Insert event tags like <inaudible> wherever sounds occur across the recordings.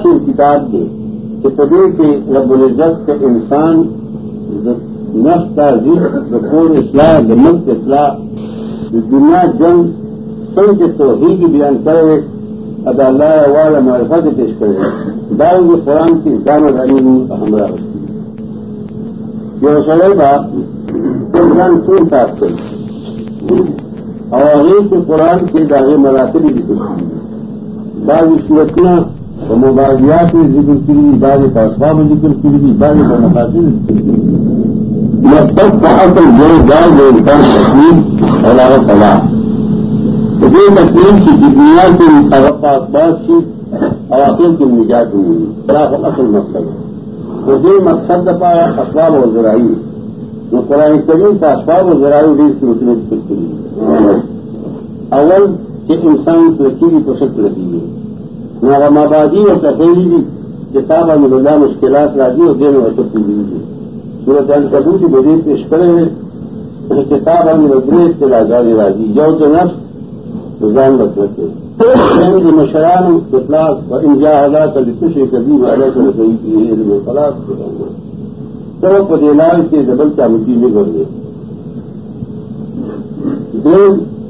کتاب کے کہ پدے کے رب العزت کے انسان نفس کا ذکر خون اصلاح ملک اصلاح دنیا جنگ سن کے تو ہی کی بیان کرے ادا اللہ والا معرفت پیش کرے۔ داؤ قرآن کی دامت علی ہمراہ۔ جو سڑے گا انسان چون صاف کرے اور ایک قرآن کے داغے مراتبی بھی دیکھتی بعض صورتیاں تو مبادیات ذکر کی بعض کا اسباب ذکر کی بعض کا مقاصد ذکر کی مطلب کا اصل جو جائے جو انسان تکلیف اور لاگت پڑا تو یہ تکلیف کی دنیا کے بات چیز اور عقل کی نجات ہوئی، خلاف اصل مقصد۔ ہے تو یہ مقصد دفاع اسباب و ذرائی جو قرآن کریم کا اسباب و ذرائی ڈیل کی اس ذکر کی اول، کہ انسان ترقی کی پسند لگی ہے۔ نہ آبادی اور تفریحی بھی کتاب میں ملا مشکلات راضی اور دیر وقت پوری ہوئی سورت کبو کی مزید پیش کرے ہیں کتاب ہم نظریت کے لاجاد راضی یو تو نفس نظام رکھتے جو مشران اطلاق اور انجا ادا کر خوش کبھی والا کر رہی کی ہے علم خلاص سب پٹیلال کے زبر کا مٹی میں بڑھ گئے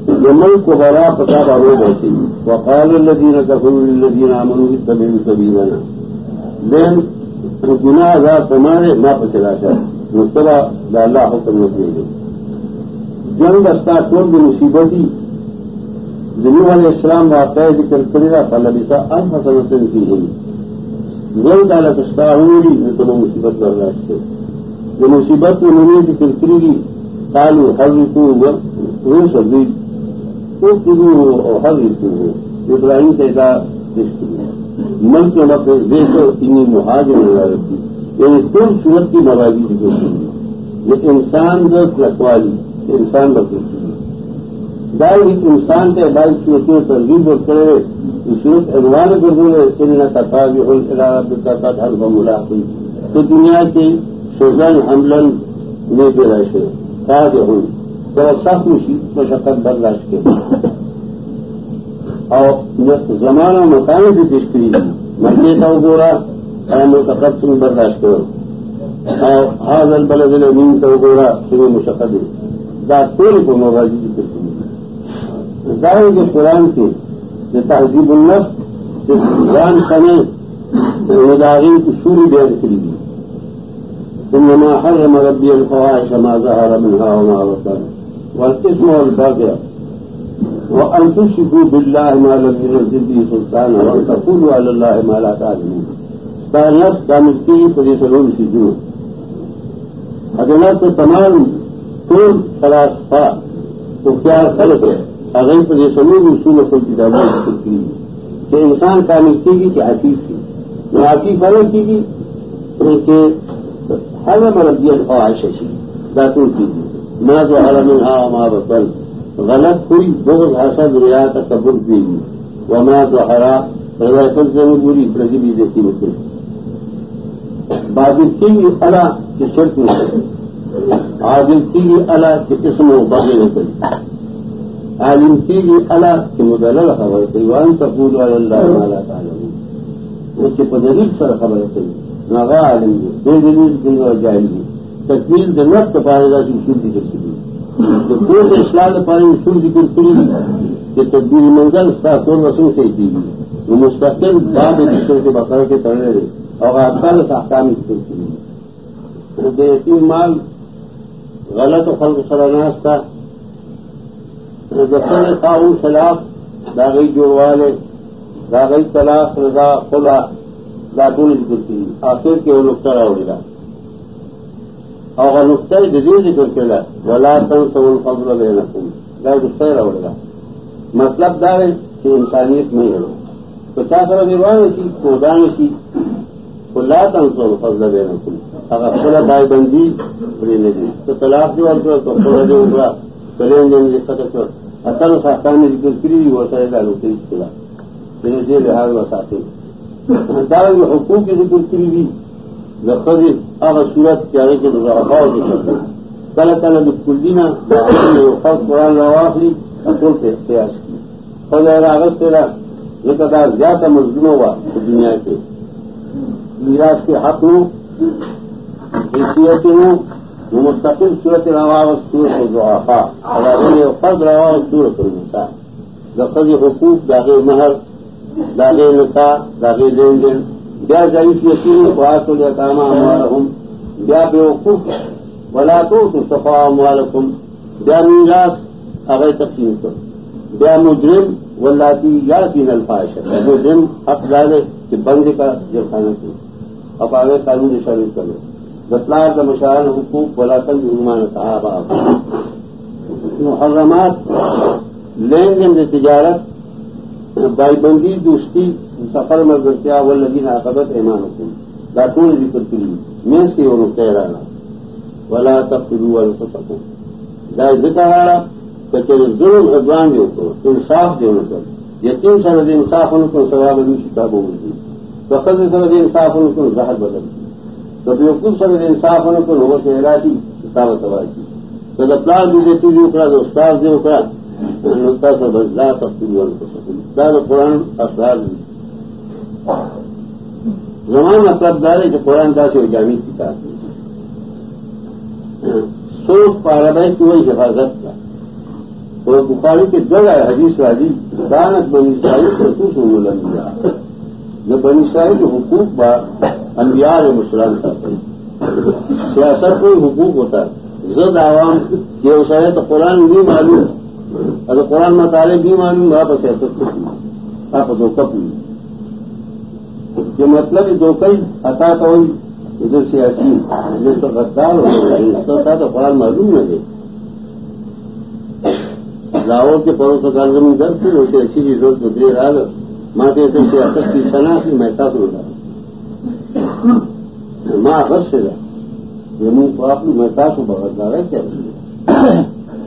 یمن کو بڑا پتا بارو بہتی وقال الذين كفروا للذين امنوا اتبعوا سبيلنا لين گناہ آزاد تمہارے ماں پہ چلا تھا مستبا اللہ حکم نے دیے گئے جنگ استا ٹول بھی مصیبتی جنوب علیہ السلام واقع ذکر کرے گا فلبسا اب فصلت کی ہے جنگ ڈالا کشتا ہوئی میں تمہیں مصیبت کر رہا ہے۔ جو مصیبت میں انہوں نے ذکر کری گی کالو ہر کو روس سبھی ہر ریتو ہو۔ ابراہیم سے من کے وقت دیکھو انہیں مہاجر نظر رکھی یعنی کل صورت کی موازی کی کوشش یہ انسان دس رکھوالی، انسان بکتی بائی انسان کے بائی صورتوں ترغیب اور کرے، صورت اگوان کر دے ان کا تھا کہ ہر بملا تو دنیا کی سوزن، حملن لے کے رہے۔ تاج ہوں۔ تو سخت مشقت برداشت کے اور زمانہ مکانے سے پیش کری مکے کا گورا اور مشقت تم برداشت کرو اور حاضل بلد الامین کا گورا تمہیں مشقت ہے۔ داستور کو موبائل ذکر کری ظاہر کے قرآن کے یہ تہذیب النف جس قرآن سمے مداغین کی سوری بیان کری گئی انما حرم ربي الفواحش ما ظهر منها وما بطن۔ والاسم والبغي وان تشركوا بالله ما لم ينزل به سلطانا وان تقولوا على الله ما لا تعلمون. نفس کامل کی پری سلوم سی جو حضرت تمام طول فلاسفہ تو کیا فرق ہے اگر پری سلوم اصول کو کتابوں کی کہ انسان کامل کی گی کہ حقیق کی میں حقیق فرق کی گی کہ ہر مربی الفواحش شی داتوں کی نہ جو حرم ہا ما بطل غلط ہوئی بہت حسد ریا تکبر کی وما جو ہرا روایت ضرور بری پرجیبی دیتی مجھے بادل کی بھی اللہ کی شرط میں عادل کی بھی اللہ کے قسم و بغیر کری عالم کی بھی اللہ کی مدلل خبر کری وان سپور اللہ تعالیٰ تعالیٰ اس کے پدریب سر خبر کری ناغا عالم دی دو دلیل کی اور جائل دی تکمیل د نفس پائے گا کہ اصول ذکر کری جو کوئی اسلام پائے اصول ذکر کری کہ تدبیر منزل کا کون وسوم سے کی گئی وہ مستقل بعد دوسرے کے بقرے کے تڑے رہے اور آسان احکام ذکر کری دیتی مال غلط و خلق سراناس تھا دفتر قانون خلاف داغی جوڑ والے داغی طلاق رضا خلا ذکر کی آخر کے وہ نقطہ راؤ گا اور نقطۂ جدید ذکر کے ولا تن سب فضل بے نقل گا نقطۂ راؤ گا۔ مطلب دار ہے کہ انسانیت نہیں ہے۔ تو کیا کرو گے وہ سی کودا سی لا تن سب فضل بے نقل اگر خلا بھائی بندی بڑی نہیں تو طلاق جو اور تو تھوڑا جو ہوا کریں گے ختم اصل ساستان میں ذکر کری وہ سارے گا نوکری کھلا میرے لحاظ و ساتھی دار حقوق کی ذکر کی بھی لفظ اب صورت کیا ہے کہ کل کل بالکل دینا قرآن رواخلی اصول سے احتیاط کی. فضا اگست تیرا یہ قدار زیادہ مضمون ہوا دنیا کے. میراث کے حق ہوں، حیثیت ہوں، وہ مستقل صورت روا اور صورت ضعفا اور فرد روا صورت النساء. دفظ حقوق داغے مہر داغے نکاح داغے لین دین. بیا ضعیف یقین بات ہو جاتا ہوں بیا بے وقوف. بلا تو صفا ہمارکم بیا میراث اگر تقسیم کر. بیا مجرم. ولاتی یا تین الفاظ مجرم حق ڈالے کہ بند کا جرخانہ کی اب آگے قانون شامل کرو بتلا کا مشاعر حقوق بلا کر ایمان صاحب محرمات لین دین تجارت بائی بندی دوستی سفر مدرسیا و لگی ناقبت ایمان حکوم ڈاکٹر ذکر کری میز کی وہ کہہ رہا ولا تب شروع والے کو سکوں جائے ذکر رہا کہ ظلم ادوان جو کو انصاف جو کر یقین سرد انصاف ان کو سواب کتاب ہوگی فقط سرد انصاف ان کو زہر بدل۔ دی تو بالکل سر انصاف ہونے کو لوگوں سے ہرا کی کتاب سوال کی۔ تو جب پلان بھی دیتی بھی اکڑا، تو استاد بھی اکڑا۔ نقطہ سے بدلا تب تفصیل والے کو استاد قرآن، افراد بھی۔ زمان مطلب دار ہے کہ قرآن کا سے جامع کتاب سوچ پارابائی کی وہی حفاظت کا تو بخاری کے جگہ حدیث والی دانت بنی اسرائیل سے تو سن لگ جو بنی اسرائیل کے حقوق بار انبیاء علیہ السلام کرتے سیاست کوئی حقوق ہوتا ہے زد عوام یہ ہوتا ہے تو قرآن بھی معلوم. اگر قرآن مطالعے بھی معلوم وہاں پر سیاست کو آپ دھوکہ پوری یہ مطلب دو کئی عطا کا ہوئی، ادھر سیاسی ادھر تو غدار ہو تھا تو قرآن معلوم نہ دے جی۔ لاہور کے پڑوس کا زمین درد تھی اسے اچھی چیز ضرورت بدلے رہا ماں کے سیاست کی صنع کی محسوس ہو رہا ماں غص سے یہ منہ کو آپ نے محتاط کو بہت زیادہ کیا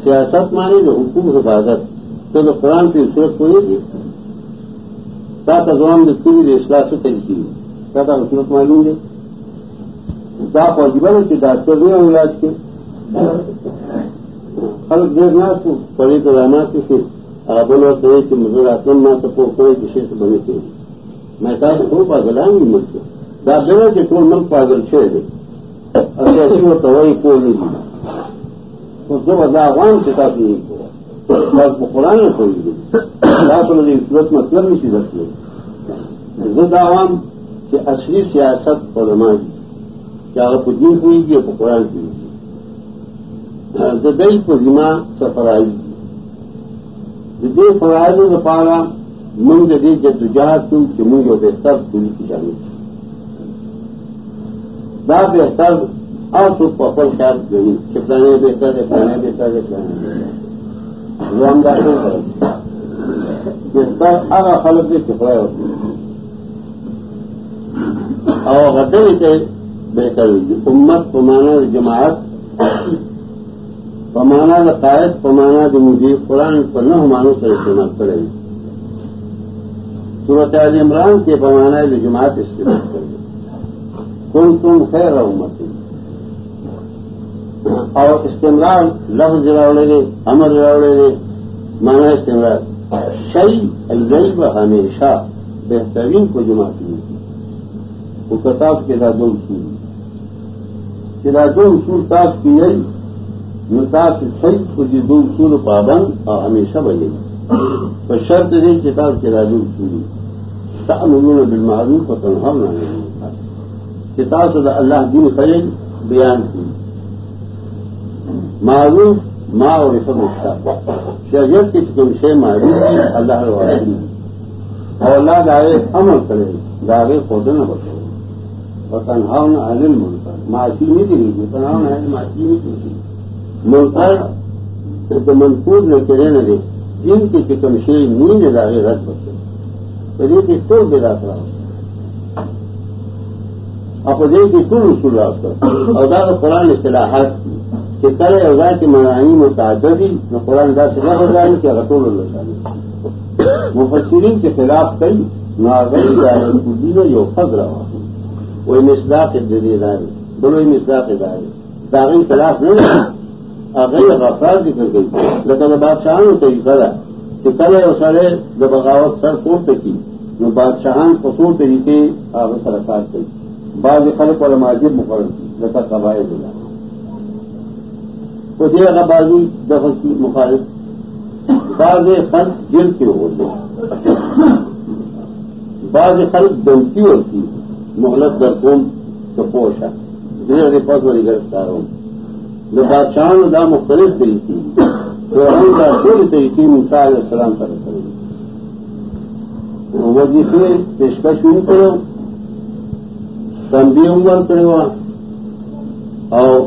سیاست مانی جو حکومت حفاظت، تو قرآن کی صورت کو یہ کیا تھا زبان میں پوری اصلاح سے طریقے کیا تھا صورت معلوم گے کیا پاسبل ہے کہ ڈاکٹر بھی ہیں علاج کے خلق دیکھنا تو پڑے تو رہنا تو پھر آبل اور کرے کہ مجھے آتم نہ سکو کوئی کسی سے بنے کے میں کہا تو پاگلائیں گی مجھ کو داخلہ کے ٹول ملک پاگل چھوڑ دے اگر ایسی وہ توئی کو نہیں دی تو جب ازاوان سے کافی نہیں ہوا قرآن نے کھول دی صورت مطلب نہیں سی رکھتے زد عوام کہ اصلی سیاست علماء کی کیا اگر کچھ ہوئی گی تو قرآن کی ہوئی زدئی کو ذمہ سفرائی دے فرائض میں پارا منگ دے جدوجہد تم کہ منگ ہوتے سب پوری کی جانی تھی دا بہتر اور تو پپل خیال نہیں کتنے بہتر ہے پہلے بہتر ہے پہلے وہ ہم ڈاکٹر کریں بہتر خلق اور غدے سے بہتر ہوئی۔ امت پمانا جماعت پمانا قائد پمانا جو مجھے قرآن پر نہ مانو سے استعمال کرے۔ گی صورت عال عمران کے پمانا جو جماعت استعمال کرے۔ گی کن تم خیر امت۔ اور استعمال لفظ راوڑے دے امر راوڑے دے مانا استعمال شعی الغیب ہمیشہ بہترین کو جمع کی وہ کتاب کے داد اصول دو اصول تاج کی گئی متاث صحیح کو جی دو اصول پابند اور ہمیشہ بنے گی تو شرط دے کتاب کے داد اصول تعملون بالمعروف و تنہا نہیں کتاب سے اللہ دین خیل بیان کی۔ معروف ماں اور رفت اٹھتا شریعت کی تم سے معروف کی اللہ اور اللہ آئے، عمل کرے گاوے خود نہ بچے اور تنہاؤ نہ عالم ملک معاشی نہیں دے گی تنہاؤ نہ معاشی نہیں دے گی ملک پر منفور نہ کرے نہ دے. جن کی کتم سے نیند داغے رد بچے تو یہ کہ تو بے رات رہا اپنے کی کل اصول کر اور زیادہ قرآن اصطلاحات کی. کہ کرے اوزا کی منائی متعددی نہ قرآن دا سے نہ جائے کہ رٹول اللہ مفسرین کے خلاف کئی نہ اگر جو پھنس رہا وہ مسدا کے ذریعے دارے بولو مسدا کے دارے داغی خلاف نہیں اگر غفار ذکر گئی۔ لیکن بادشاہ نے طریقہ کہ کرے اور سڑے جب بغاوت سر کوٹ کی جو بادشاہان پسو طریقے آگے سرکار کری بعض خلق اور ماجد مقرر کی جیسا قبائل دلا تو دے گا بازی دفع کی مخالف، بعض خلق جل کے ہوتے بعض خلق دلتی ہوتی محلت درکوم تو پوشا دیر پس والی گرفتار ہوں۔ جو بادشاہوں دا مختلف طریقے تو ہم کا کل طریقے مثال السلام پر کریں وظیفے پیشکش نہیں کرو تنبی عمر کرے اور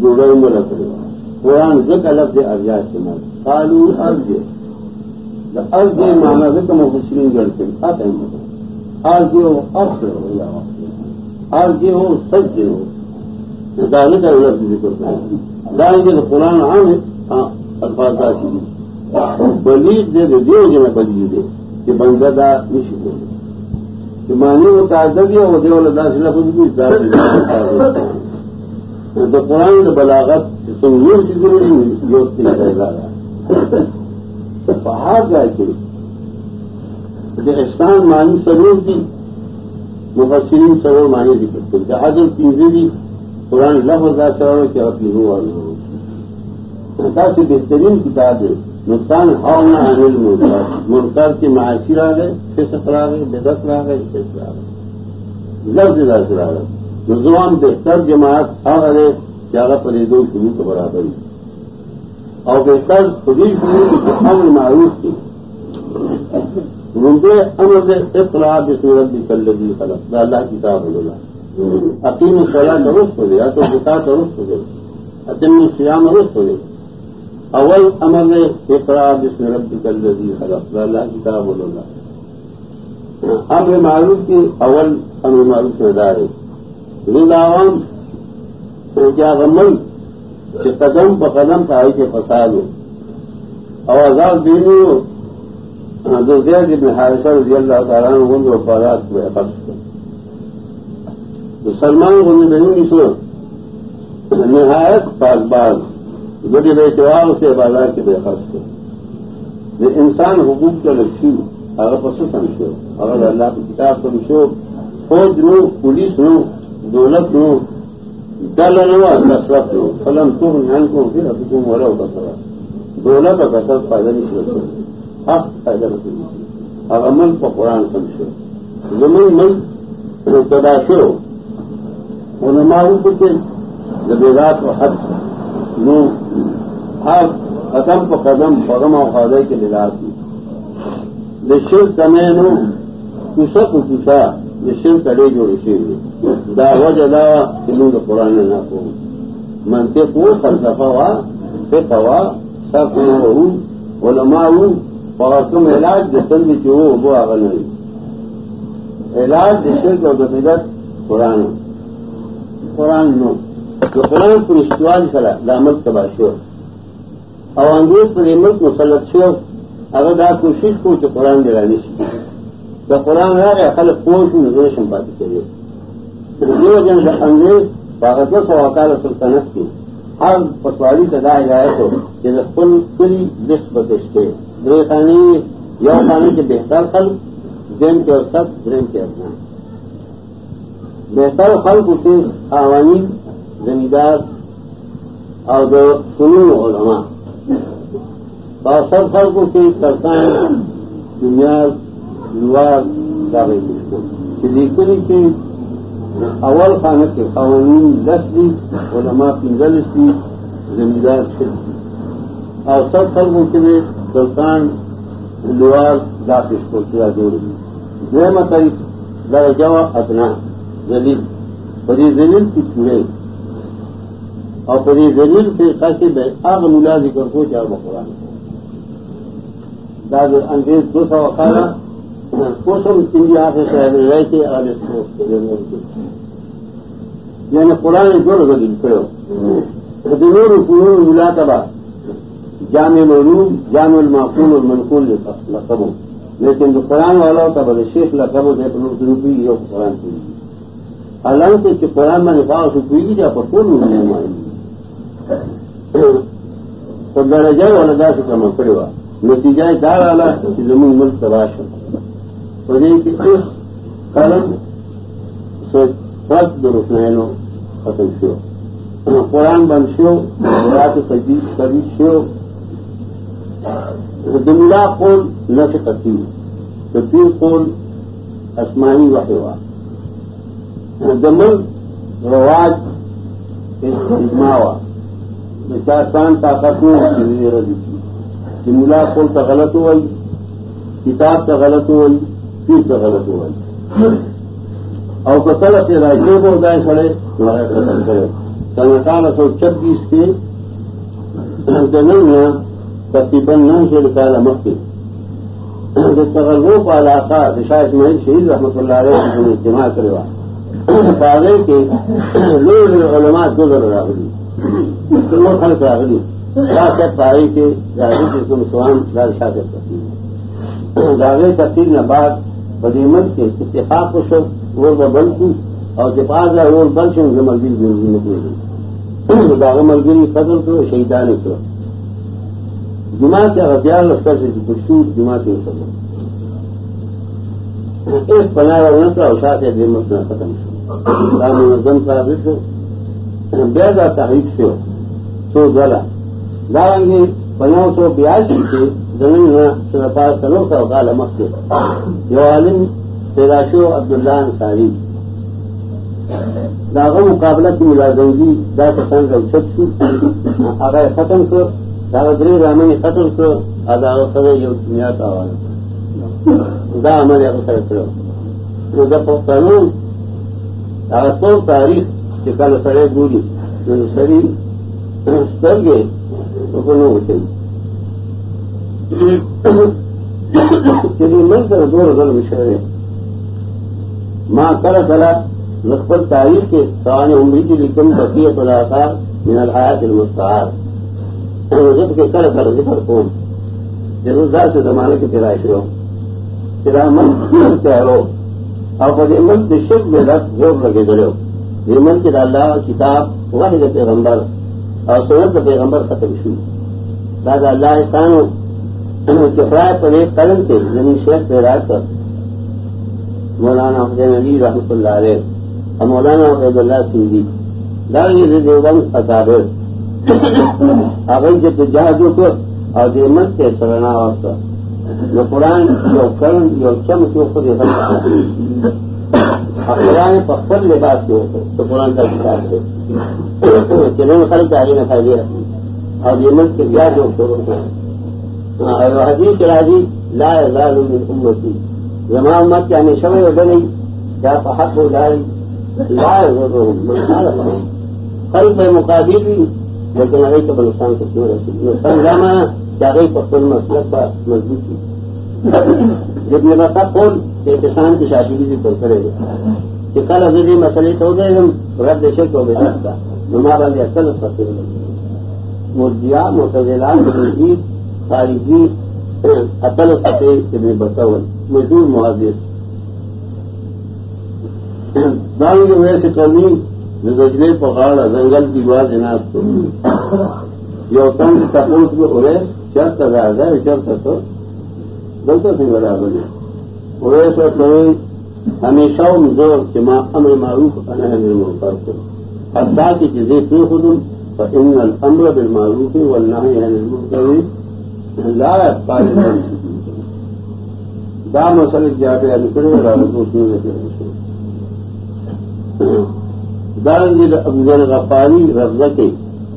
جوڑے عمر کرے قرآن ذک الگ سے ارجا استعمال کالو ارج ارج مانا ذکر مفسرین جڑتے آتے ہیں۔ آج ہو ارد ہو، یا آج ہو۔ سچ ہو دانے کا الگ ذکر کریں دائیں گے تو قرآن عام ہے۔ ہاں، الفاظ داسی بلیج دے دے، دیو جو میں بلیج دے۔ کہ بندہ دا نشی دے۔ کہ مانی وہ تعدد ہے وہ دیو لدا سے لفظ بھی اس دار تو قرآن نے بلاغت سنگور کی ضروری یوت نہیں رہ رہا باہر جا کے احسان مانی سرور کی، مفسرین سرور مانی بھی کرتے جہاز پیزے بھی قرآن لفظ آ چاہو کہ اپنی ہو۔ اور ایسا سے بہترین کتاب ہے۔ نقصان ہاؤ نہ انل مرکز کے معاشی آ گئے فسق آ گئے بےدت آ گئے فسق آ گئے۔ لفظ لفظ آ گئے۔ نوجوان بہتر جماعت آ زیادہ پریدوں کی تو برابر ہی اور بہتر خودی کی امن معروف کی۔ روپے امر سے اطلاع صورت بھی کر لگی خلق اللہ کتاب بولا عقیم سولہ درست ہو گیا تو بتا درست ہو گئی عطم سیام درست ہو گئی اول امر اقرا جس میں رب کر دی خلق اللہ کی طرح بولو گا امر معروف کی، اول امر معروف میں دار ہے عوام تو کیا غمل کہ قدم پ قدم پائی کے فساد ہو اور آزاد دینی ہو جو زید ابن حارثہ رضی اللہ تعالیٰ نے جو بارات کو حفظ تو سلمان کو نہیں سو نہایت پاس باز بڑی بے چوار سے بازار کے بے خرچ یہ انسان حقوق کے لکشی اگر پسو سمجھو اگر اللہ کی کتاب سمجھو فوج لو پولیس لو دولت لو ڈل لو نسرت لو فلم تم دھیان کو پھر ابھی تم ہو رہا ہوگا سر دولت اور کثرت فائدہ نہیں سکتے حق ہاں، فائدہ نہیں اور امن کو قرآن سمجھو زمین مل تداشو علماء کو کہ جب رات و حد نو، ہر قدم کو قدم قدم اور خادے کے لحاظ کی۔ یہ شر کمے نو کسا کو کسا یہ شر کرے جو رشے داوا جدا انہوں نے قرآن نہ کو منتے کو فلسفہ ہوا فقہ ہوا سب ہوں علماء ہوں اور تم علاج جسل بھی جو وہ آگے نہیں علاج جسل کو دفعت قرآن قرآن نو جو قرآن پر استعمال کرا دامت دامل تباشور اور انگریز پر ملک مسلط شو۔ اگر دا کوشش کو تو قرآن دے رہی سی دا قرآن رہا گیا خلق پوش نظر شمپاتی کریے جو جن دا انگریز باغت و وکال سلطنت کی ہر پسواری سے دائے گئے تو جیسے کل کلی لسٹ بدش کے درے خانی یو خانی کے بہتر خلق دین کے اوسط درین کے اپنا بہتر خلق اسے عوانی زمیندار اور جو سنون علماء. اور سب خلقوں کی کرتائیں دنیا دیوار دعوے کی کی اول خانہ کے قوانین دس دی، علماء پنجل کی زمیندار چھ اور سب خلقوں کے لیے سلطان دیوار داخل کو کیا جوڑ دی. جو مطلب درجہ ادنا زلیل بڑی زلیل کی چوڑے اور پری زمین سے خاصی آگ ملا ذکر کو چاہے بقرآن داد انگریز دو سو اخارا کوشم انڈیا سے شہر میں رہے تھے اور یعنی قرآن جو لگا دل کرو دنور قرون ملا کبا جامع معلوم جامع المعقول اور منقول لقبوں لیکن جو قرآن والا ہوتا بڑے شیخ لقب ہوتے روپی یہ قرآن کی حالانکہ قرآن میں نفاذ ہوئی جا پر کون نہیں ہماری تو درجہ والا دا سے کم پڑے گا۔ نتیجہ دار والا زمین ملک تباش پڑے کی اس قلم سے فرق درخنو ختم شو۔ قرآن بند شو رات کبھی شو۔ دملا قول نہ سے کرتی تو پیر قول آسمانی وحوا دمل رواج اجماوا چار طاقت جملہ قول کا غلط ہوئی، کتاب کا غلط ہوئی۔ پیر کا غلط ہوئی اور کتل سے رائے کو گائے کھڑے تمہارا قتل کرے۔ سنتان سو چھبیس کے جنگ میں تقریباً نو سے نکالا مکے۔ تغلو کا علاقہ دشا اسماعیل شہید رحمۃ اللہ علیہ نے اجتماع کروا پاگل کے لوگ علماء دو ذرا راغلی وہ خلق راغلی شاست پاگل کے راغل کے تم سوام دار شاست کرتی راغل تقسیم نے بعد بدیمت کے اتفاق کو شب وہ بل کو اور جپاس ہے وہ بل سے ملگری زندگی نکلے گی داغ ملگری قدر کرو شہیدان کرو جمع کے ہتھیار لشکر سے خوشبو جمع کے سب ایک پناہ ہونا کا اوشا سے دیمت نہ ختم رام منظم ثابت بے کا تحریک سے سو گلا داریں گے پناہ سو بیاسی سے زمین میں سرپا سلو کا اوکال امک سے جو عالم پیراشو عبداللہ انصاری داغا مقابلہ کی ملازمگی دا پسند کا چھت اگر ختم کر درې رامنې ختم کړ ادا سره یو دنیا ته وایي دا عمل یې سره کړو نو دا په قانون هغه ټول تاریخ چې کله سره ګوري نو سړي سترګې په نو وځي چې دې من سره دوه ځل مشره ما کله کله نخبر تاریخ کے سوال امید لیکن بقیت الاثار من الحیات المستعار۔ جب کے کر کر ذکر کون روزگار سے زمانے کے پیرائش ہو۔ تیرا من تیرو اور من کے شک میں رقص زور لگے گڑے یہ من کے اللہ کتاب واحد پیغمبر اور سنت پیغمبر ختم شو دادا اللہ خانوں کفرائے پر ایک قلم سے زمین یعنی شیخ پیرا کر مولانا حسین علی رحمۃ اللہ علیہ، اور مولانا عبید اللہ سندھی۔ دار دیوبند اکابر۔ هغه د جهادو کو او د مت ته سرنا واسطه نو قرآن یو کلم یو چم کې خو دې قرآن په لباس کې وته ته قرآن ته کتاب دی چې نو خلک هغه نه فائدې او د مت کې بیا جو شروع کړو او حدیث راځي لا یزال من امتی. زما امت کې همیشه وي ودلې دا په حق ولای لا یزالهم من خالفهم خلق مقابل لیکن هغه ته بلوچستان ته کیو رسید نو څنګه ما دا مسلک په مضبوط دي ابن کسان کی شادی بھی ذکر کرے چې کله دې مسلې ته وګورم رد شي کو به راځه نو ما باندې اصل فصل مرجیا خارجی اصل فصل ابن بطاول مشهور محدث داوی ویسے قومی زجلے پکاڑ جنگل کی بات جناب کو یہ تنگ سپورٹ میں ہوئے شرط ادا جائے شرط تو. بولتا سی برابر ہوئے سو تو ہمیشہ جو کہ ماں امر معروف انہم کر کو. حدا کی چیزیں کیوں خود ان الامر بالمعروف والنهي عن المنكر لا يقال دا مسئلہ جاتے ہیں کرے اور اس میں دارنگی دا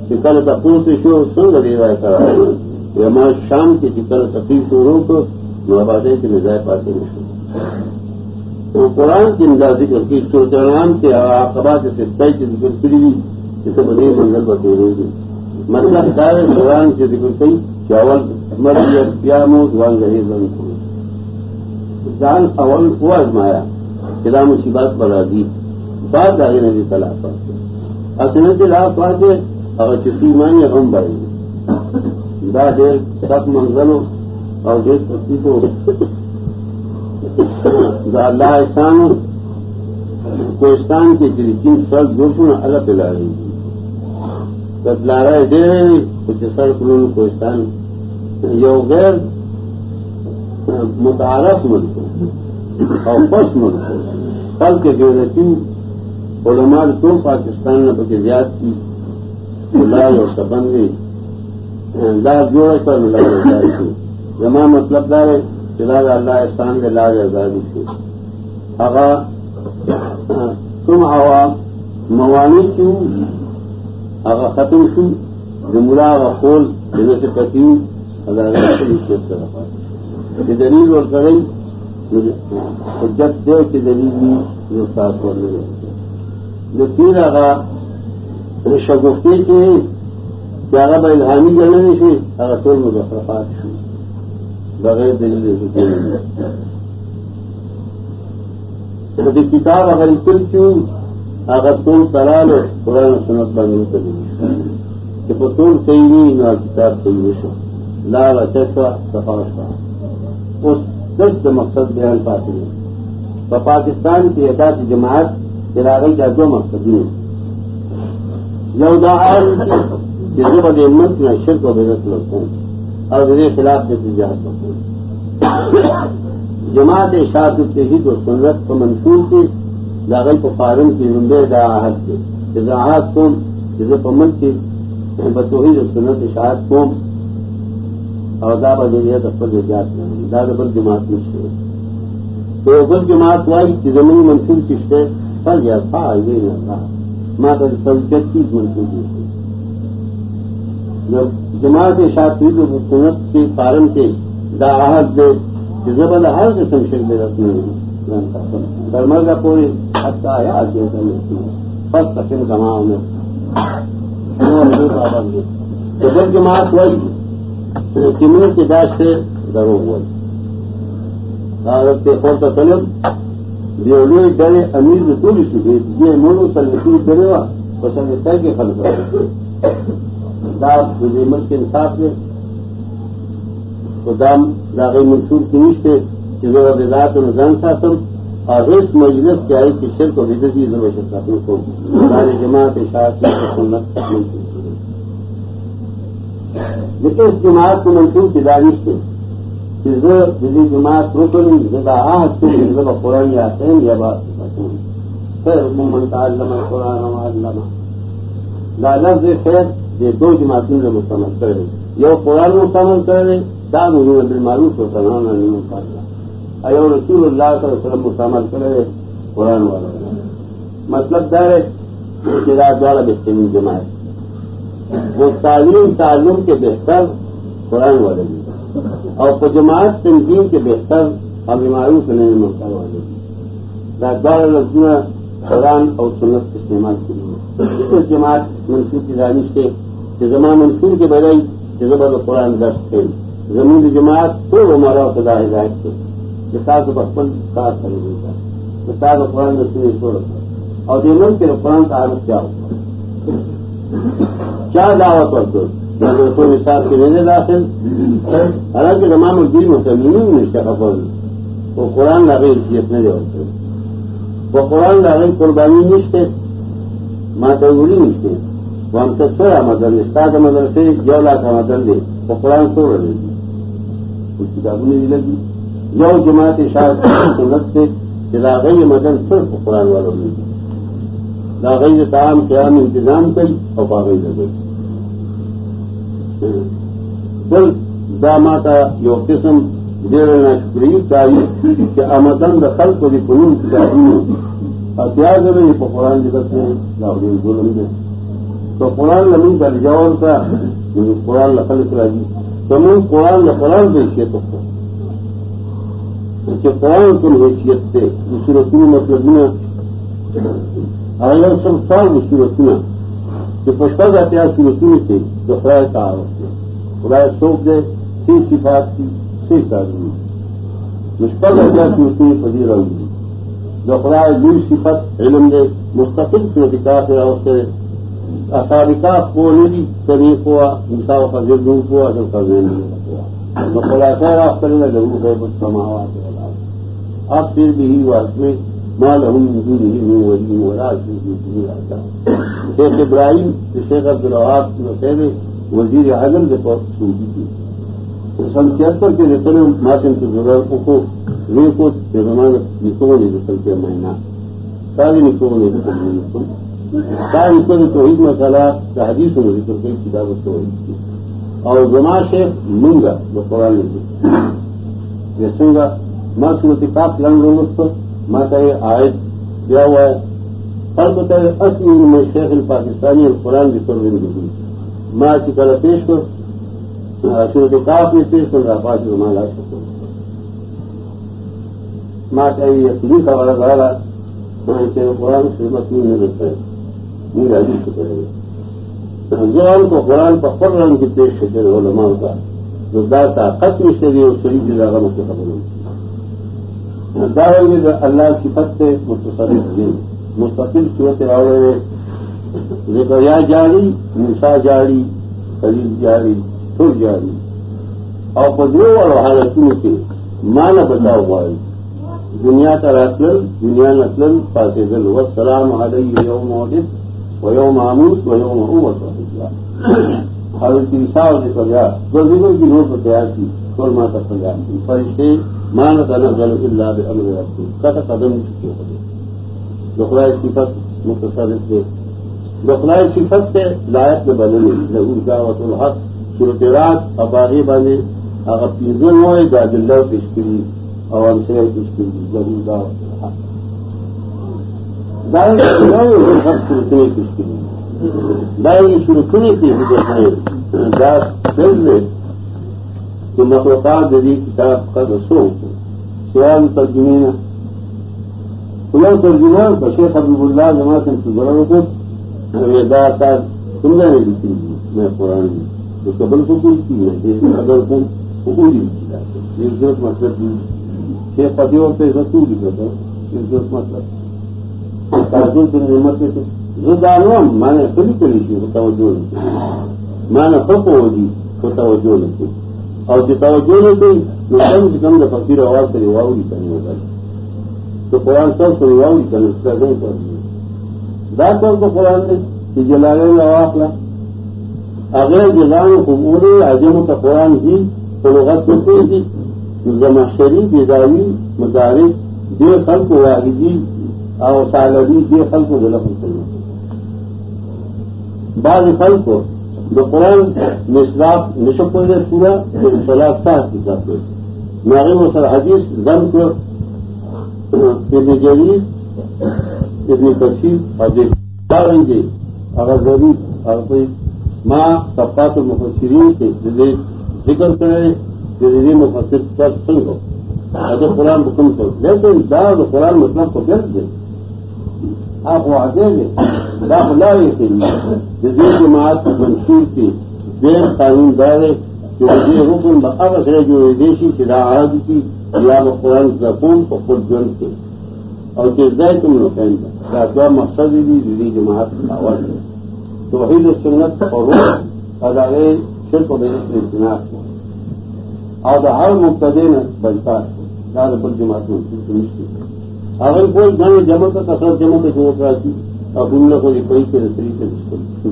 چکل تپور سے شو سنگ ریوائے کرا یا ماں شام کی چکل تفریح شروع کو محبادے کے نظائے پاتے نہیں تو قرآن کی امداد ذکر کی چوترام کے آقبات سے طے کی ذکر کری جسے بڑے منزل بتے رہے گی مطلب قرآن کی ذکر کی کہ اول مرض یا مو دوان گہے زن کو جان اول کو آزمایا کہ مصیبات بڑھا دی. بعد آگے نبی طلاق پاتے اصل طلاق پاتے اور چٹی مانی ہم بڑھیں گے دا دیر سخت منزلوں اور دیر سختی کو دا اللہ احسان کوستان کے چین سر دوسروں الگ پلا رہی تھی بدلا دے کچھ سر کروں کوستان یو غیر متعارف ملک اور بس ملک پل کے غیرتی علماء تو پاکستان نے بکے زیاد کی۔ لال اور سبند لال جوڑ کر لال کی۔ جمع مطلب دار ہے کہ لال اللہ احسان کے لاج آزادی سے اگر تم ہوا موانی کیوں؟ اگر ختم شو، جملہ اگر خول جنہیں سے کتیوں اگر دلیل اور کریں حجت دے کے دلیل جو ساتھ کرنے جو تین آگا شگفتی کے کیا بھائی الہامی کرنے نہیں تھی اگر تو میں بخرفات تھی بغیر دلیل کتاب اگر اتر کیوں اگر تم کرا لو قرآن سنت بننے کے لیے کہ پتول صحیح نہیں، نہ کتاب صحیح ہو لال اچھا سفارش کا اس دس مقصد بیان پاتے ہیں۔ تو پاکستان کی احتیاط جماعت چراغی کا دو مقصد ہیں جسے بڑے ملک میں شرک و بےزت لگتے ہیں اور میرے خلاف سے تجارت کرتے ہیں۔ جماعت شاخ ہی تو سنت کو منصور کی لاغل کو فارم کی لمبے داحت کے۔ جزاحت قوم جسے پمن کی بتوحید سنت شاہد قوم۔ اور دا بدل تو خود احتیاط کریں دا بل جماعت نشتے تو بل جماعت وائی کہ زمین منصور کشتے پل یا تھا یہ نہ تھا ماں تو سلجت کی منصور کی جب جماعت شاطری جو سنت کے کارن کے دا آہد دے۔ کہ زبر ہر قسم شک دے رکھنے درمر کا کوئی حد کا آیا آج فسٹ سکن میں تو جب جماعت وائی کمنے کے بعد سے درو ہوا عادت کے خور کا طلب جو ڈرے امیر میں تو بھی سکے یہ مونو سلوی کرے گا پسند طے کے خل کر داد مل کے انصاف میں تو دام داغی منصور کی نشتے کہ جو رضاط نظام ساسم. اور اس مجلس کے آئی کی شرک و بدتی ضرور شرکاتوں کو سارے جماعت شاخ کی سنت منصور لیکن اس جماعت کو منصوب کی دانش تھی کہ جماعت رکن زدہ آہد سے زبا قرآن یا حسین یا بات خیر عموماً تعلم قرآن و علم دا لفظ خیر، یہ دو جماعتوں نے مستمل کر رہے یہ قرآن مستمل کر رہے دا مجھے بالمعروف و سلامہ نہیں مقابلہ ایو رسول اللہ صلی اللہ علیہ وسلم مستعمل کر رہے قرآن والا۔ مطلب دار ہے والا بہترین جماعت وہ تعلیم تعلیم کے بہتر قرآن والے بھی اور جماعت تنظیم کے بہتر اور بیماریوں سے نہیں ملتا والے بھی راجدار لفظیاں قرآن اور سنت استعمال کے لیے۔ اس جماعت منصوب کی دانش تھے کہ زمان منصوب کے بجائی کہ زبر قرآن درد تھے زمین جماعت تو ہمارا خدا ہدایت تھے کتاب بچپن کار کتاب قرآن میں اور دونوں کے قرآن کا حالت کیا ہوگا کیا دعوت کرتے کوئی مثال کے لیے داخل؟ حالانکہ تمام الدین مسلمین میں خبر؟ وہ قرآن لاگے حیثیت نہیں ہوتے وہ قرآن لاگے قربانی نشتے۔ ماں تنگولی نشتے۔ وہ ہم سے چھوڑا مدن، استاد مدن سے جو لاکھ مدن دے۔ وہ قرآن چھوڑ رہے گی اس کتابوں نہیں لگی۔ یو جماعت شاید سنت سے لاگئی مدن صرف قرآن والوں نے لاگئی کام قیام انتظام کئی اور باغی لگے بل داما کا یو قسم دیر شکری چاہیے کہ آمدن دخل کو بھی قانون چاہیے احتیاط میں یہ قرآن جگت میں لاہور ظلم دے. تو قرآن نمی کا رجاول کا قرآن لخل کرائی تو میں قرآن قرآن دیکھیے تو کہ قرآن تم حیثیت سے صورت میں مطلب میں آیا سب سال کی صورتیاں کہ پشپا کا تیار صورتوں سے جو خرائے کا آروپ خدا سوکھ دے سی صفات کی سی تعلیم۔ نسپل ہو جائے کہ اس میں پذیر رہوں جو خدا دور صفت، علم دے، مستقل سے وکاس ہے اس سے اصا کو نہیں طریق ہوا انسا کا ضرور ہوا، جو کا ذہن ہوا خدا خیر آپ کرے گا ضرور ہے کچھ کماوا کے اب پھر بھی ہی وقت میں مال ہوں دور ہی ہوں وہی ہو رہا شیخ ابراہیم شیخ عبد الحاب جو وزیر اعظم کے پاس سوچی تھی۔ سن تہتر کے رتن ماسن کی ضرورتوں کو روح کو زمان نکو نے نکل کے مہینہ۔ ساری نکو نے نکل نکل ساری نکو نے توحید مسئلہ حدیث میں ذکر کئی کتاب توحید کی۔ اور زما شیخ منگا، جو قرآن نے جیسے گا ماں صورت کاف لنگ لوگ اس پر، ماں کا یہ آئے کیا ہوا ہے۔ فرق ہوتا ہے اصلی میں شیخ الپاکستانی اور قرآن کی سر زندگی ماں کی طرح پیش کر صورت کاف میں پیش کر رہا پاس ماں لا سکتا ماں کا یہ یقینی کا بڑا والا رہا قرآن سے مطلب نہیں رہتا ہے۔ نہیں راجی سے کرے گا جوان کو قرآن پر فر رنگ کی پیش کرے علماء کا، جو دا طاقت میں سے بھی اور شریف کی زیادہ مجھے مطلب خبر ہوتی داریں گے اللہ کی پت سے متصرف دن مستقل صورت آوڑے دیکھو جاری نسا جاری خرید جاری سر جاری. اور پدرو اور حالتوں کے مان بچاؤ ہوا دنیا کا رسل دنیا نسل فاصل و سلام علیہ یوم عدد و یوم آموس و یوم حضرت عیسیٰ اور سجا دو دنوں کی نوٹ پر تیار کی کل کا سجا کی. فرشتے مان کا نظر اللہ امر رکھتے کت قدم چکے ہوئے دخلائے صفت مختصر سے دخلائے صفت سے لائق میں بدلے لہور کا وط الحق صورت رات اباغی بانے اگر پیزن ہوئے گا دلہ پیش کری اور ہم سے پیش کری ضرور کا سب صورتیں پیش کری دائیں شروع کرنے کی دل کہ مخلوقات دلی کتاب کا دسو سوال ترجمے خدا ترجمہ بشیر حبیب اللہ جماعت سے ضرورت ہے کا سمجھا نہیں لکھی میں قرآن میں اس کا بل کو کوئی چیز ہے۔ اگر کو پوری عزت مطلب چھ پتیوں پہ رسو بھی کرتا عزت مطلب تاجر کی نعمت سے زدانوں میں نے کبھی کری تھی توجہ نہیں میں نے سب کو ہوگی تو توجہ نہیں اور جو توجہ نہیں تھی میں کم سے کم جو فقیر آواز کری واؤ کرنی ہوگا تو قرآن سب کو واؤ کرنے اس کا نہیں کر دیا ڈاکٹر کو قرآن نے کہ جلالے میں واقع اگر جلان کو عجم کا قرآن ہی تو لغت کو کوئی تھی۔ زما شریف بیداری مدارک دے خل کو واحدی اور سالبی دے خل کو غلط کرنا بعض فل کو جو قرآن مصلاف نشب کو پورا تو سلاح تھا کو ناغم و سر حدیث زم کو ابن جدید ابن کثیر اور دیکھیں گے اگر غریب اور کوئی ماں طبقات المفسرین کے ذکر کرے جو مفسر پر سن ہو اگر قرآن حکم کو لیکن دار قرآن مطلب کو بیٹھ دے آپ وہ آگے گے داخلہ یہ کے لیے جدید جماعت منصور کی بے قانون دار کہ یہ حکم بقاوت ہے، جو ودیشی کی راحت کی، یا قرآن زکون کو خود جن کے اور کہ زی تم نے پہنتا مقصد بھی جدید جماعت کی آواز ہے۔ تو وہی سنت اور ادارے صرف محنت اجتناب کو اور ہر مبتدے میں بنتا ہے زیادہ بل جماعت میں مشکل ہے اگر کوئی گانے جمع کا کثرت جمع کا جو رہتی اور ان لوگوں کو کوئی کے نسری سے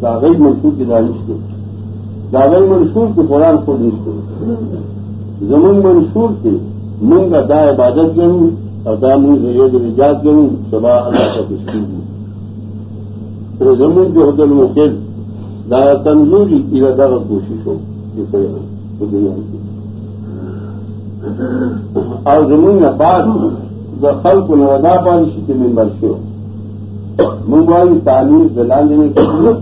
کاغذ منصور کی دانش کے کاغذ منصور کے قرآن کو نشکل زمین منصور کے منگ کا دا عبادت گروں اور دا منگ ریڈ نجات گروں سبا اللہ کا تشکیل دی زمین جو حد المقید دا تنظوری ارادہ کا کوشش ہو، یہ دنیا کی اور زمین بعد جو خل کو نودا پالیسی کے ممبر سے ممبئی تعلیم دلال دینے کے لیے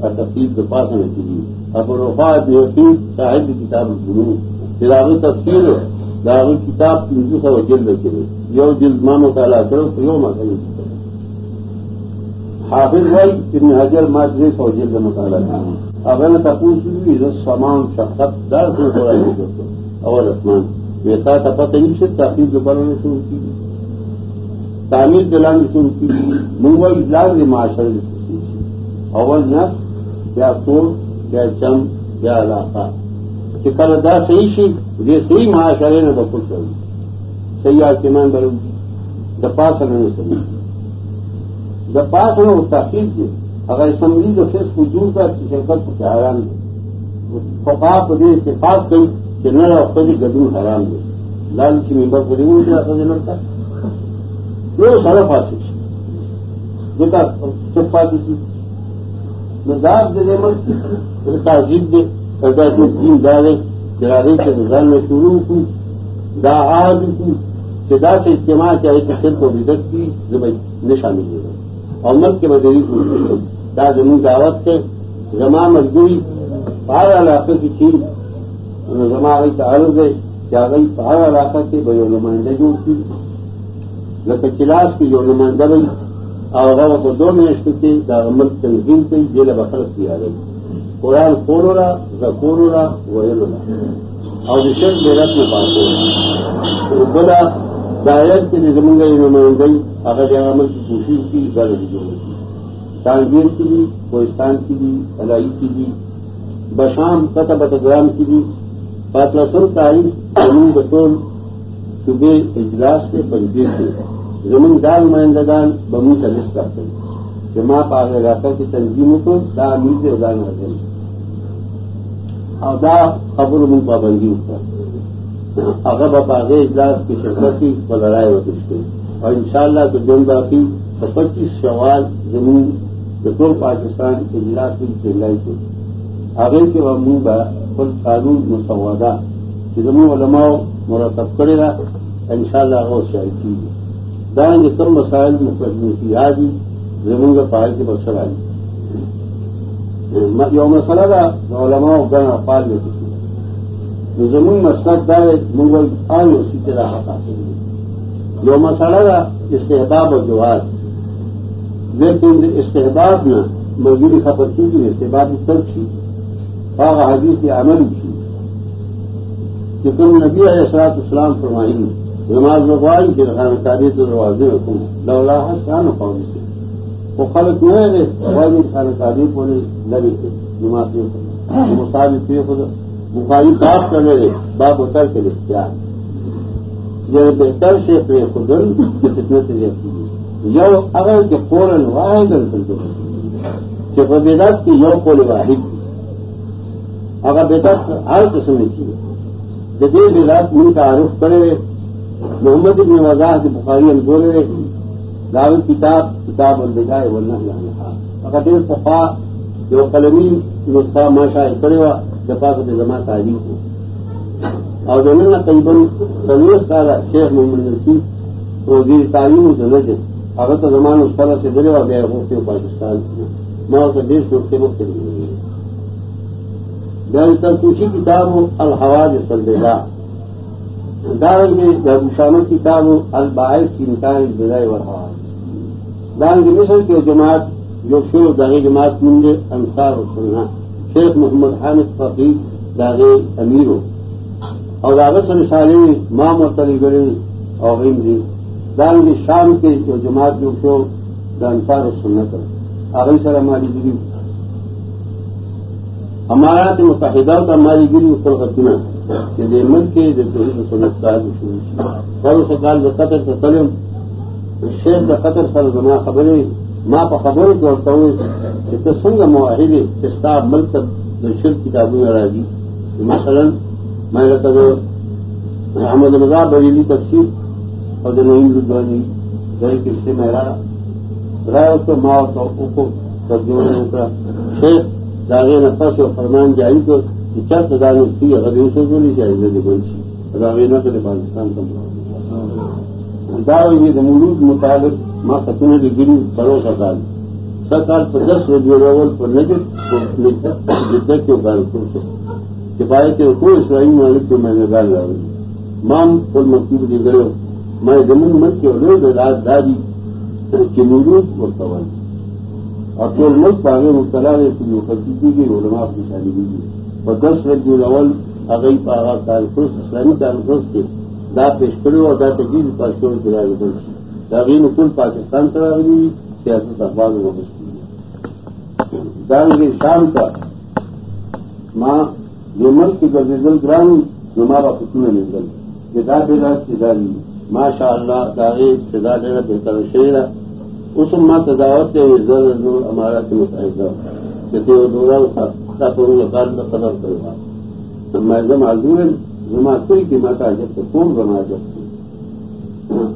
اور تفصیل کے پاس ہونے کے لیے اب رفاظ یقین شاہد کتاب گرو داغ تفصیل ہے داغ کتاب تین سو جلد کے لیے جو جلد مانو کا علاج کرو تو یو مطلب مسئلہ حافظ بھائی اتنے حجر ماجرے سو جلد مطالعہ کروں اگر تپوس بھی سامان شخص دار سے تھوڑا یہ کرتے اور رسمان. ویسا تپت سے تاخیر دوبارہ نے شروع کی۔ تعمیر دلانے شروع کی۔ ممبئی اجلاس کے معاشرے اول نس کیا سور، کیا چم کیا علاقہ۔ کہ کل دا صحیح سی یہ صحیح معاشرے نے بخود کر صحیح آسمان بر دپاس نے صحیح دپاس نے وہ تاخیر کی۔ اگر اسمبلی جو فیس کو دور کا شرکت کو حیران دے فقا کو دے اتفاق کئی۔ کہ نہ خود گدو حیران دے لال کی ممبر کو نہیں دیا تھا۔ وہ سارا پاس دیکھا، چپ پاتی تھی۔ مزاج دے مل تہذیب دے۔ پیدا جو تین دارے گرارے کے نظام میں شروع کی دا آج کی سدا سے استعمال چاہے کہ صرف و بدت کی نشانی دے گا اور ملک کے بدری کو دا زمین دعوت سے جمع مزدوری پہاڑ علاقے کی چیز جمع گئی تعلق ہے کیا گئی پہاڑ علاقہ کے بڑے نمائندے جو کی۔ لکه کلاس کی جو نمائندہ بھائی اور هغه په دوه میاشتو کې دا عمل تنظیم کوي جیله به خلق تیاري قرآن کولو را زکولو را، ویلو را۔ او د شر بیرت نه پاتې بله دایره کې زمونږ یو نمایندګي هغه د عمل کی کوشش کی ګل دي جوړ تانگیر کی بھی کوہستان کی بھی الائی کی بھی، بشام قطع بٹگرام کی بھی۔ پاتلسم تاریخ زمین بطول صبح اجلاس کے پنجیر کے زمین دار نمائندگان بمو کا لسٹ کرتے ہیں جمع پاگ علاقہ کی تنظیموں کو دا امیر ادان کرتے ہیں اور دا خبر من پابندی پر اگر بپاغ اجلاس کی شرکتی وہ لڑائی ہوتی اس اور انشاءاللہ تو دن باقی تو پچیس سوال زمین جو ٹول پاکستان اجلاس کی چلائی تھی۔ آگے کے وہ منہ کا خود قانون مسودہ کہ زمین علماء مرتب کرے گا ان شاء اللہ وہ شاید کی دائیں گے کم مسائل مقدمے کی آج زمین کا پہاڑ کی بسر آئی یوم مسئلہ کا علماء گنا پال میں کسی زمین مسلط دار منگل آئی اسی طرح حاصل یوم مسئلہ کا استحباب و جواز. لیکن استحباب میں مزدوری خبر کی استحباب کی ترک تھی فاغ حدیث عمل تھی کہ تم نبی علیہ السلاط اسلام فرمائی نماز روائی کے رکھانا تاریخ دروازے حکم لولا کیا نہ پاؤں سے وہ خلق نہ ہے روائی خانہ تعریف ہونے لگے تھے، نماز مطابق تھے خود بخاری بات کر رہے باپ اتر کے لیے کیا یہ بہتر سے پہ خدن کتنے سے یو اگر کہ فوراً واحد کہ بدعت کی یو کو واحد۔ اگر بدعت ہر قسم کی جدید بدعت من کا عارف کرے، محمد ابن وضاحت بخاری ہم بولے دعوت کتاب کتاب الدگائے ورنہ جانا ہاں۔ اگر دیر صفا جو قلمی نسخہ ماشا کرے ہوا دفاع کے جمع تعلیم کو۔ اور جو نا قریباً سنوس کا شیخ محمد نصیب وزیر تعلیم جو نجد اگر تو زمان اس طرح سے دلے اور گئے ہوتے ہو پاکستان میں۔ اسے دیش کو کے مفت یعنی میری تر کچھ کتاب ہو الحواز سلبا دارنگ میں گرمشانوں کی کتاب ہو، الباعث کی نکال بدائے و حواز دارنگ مصر کے جماعت، جو شور داغی جماعت منجے انصار و سننا شیخ محمد حامد فقیر داغے امیر ہو۔ اور آگست رسالے مام اور تلی گڑے اور غیم دارنگ شام کے جو جماعت جو شو انصار و سنت آگئی سر ہماری گری ہمارا تو متحدہ تو ہماری گری اس پر رکھنا کہ دے ملک کے جو توحید سنت کا شروع اور اس کال جو قطر سے سلم شیخ کا قطر سر زما خبریں ماں پر خبریں تو ہوتا ہوں کہ تو سنگ معاہدے چستا ملک جو شرک کتابیں راضی جی۔ مثلاً، میں نے کہا احمد رضا بریلی تفصیل اور جو نئی رجوانی گئے کہ اس سے میرا رائے کو ماں کو ترجمہ نہیں کا شیخ داغے نفس و فرمان جاری کو چرت دار تھی اگر سے کو نہیں چاہیے میری کوئی چیز داغے نہ کرے پاکستان کا داغ ملوک مطابق ماں ختم کی گری کرو سرکار سرکار پر دس روپیے لیول پر نجد جدت کے کار کفایت کے کوئی اسلامی مالک کو میں نے ڈال لا مام پل مکتوب کی گرو میں زمین مت کے لوگ رات دادی کی ملوک اور سوال اور ٹول ملک پاگے مبتلا ہے کہ جو خرچی کی گئی علماء کی شادی کی گئی اور دس رجی الاول اگئی پاگا تعلق اسلامی تعلق کے دا پیش کرو اور دا تجیز پاسپورٹ چلا گئی داغین کل پاکستان چلا گئی سیاست اخبار میں واپس کی۔ دان کے شام کا ماں، جو ملک کی گزل گرام جو مارا فتنا نکل یہ دا بے رات کی داری۔ ماشاء اللہ داغے سدا دینا بہتر شیر اس ماں تداوت کے زر ہمارا کے متحدہ جیسے وہ دورہ قدر کرے گا میں جب معذور زما کوئی کی متا جب تو کون بنا جب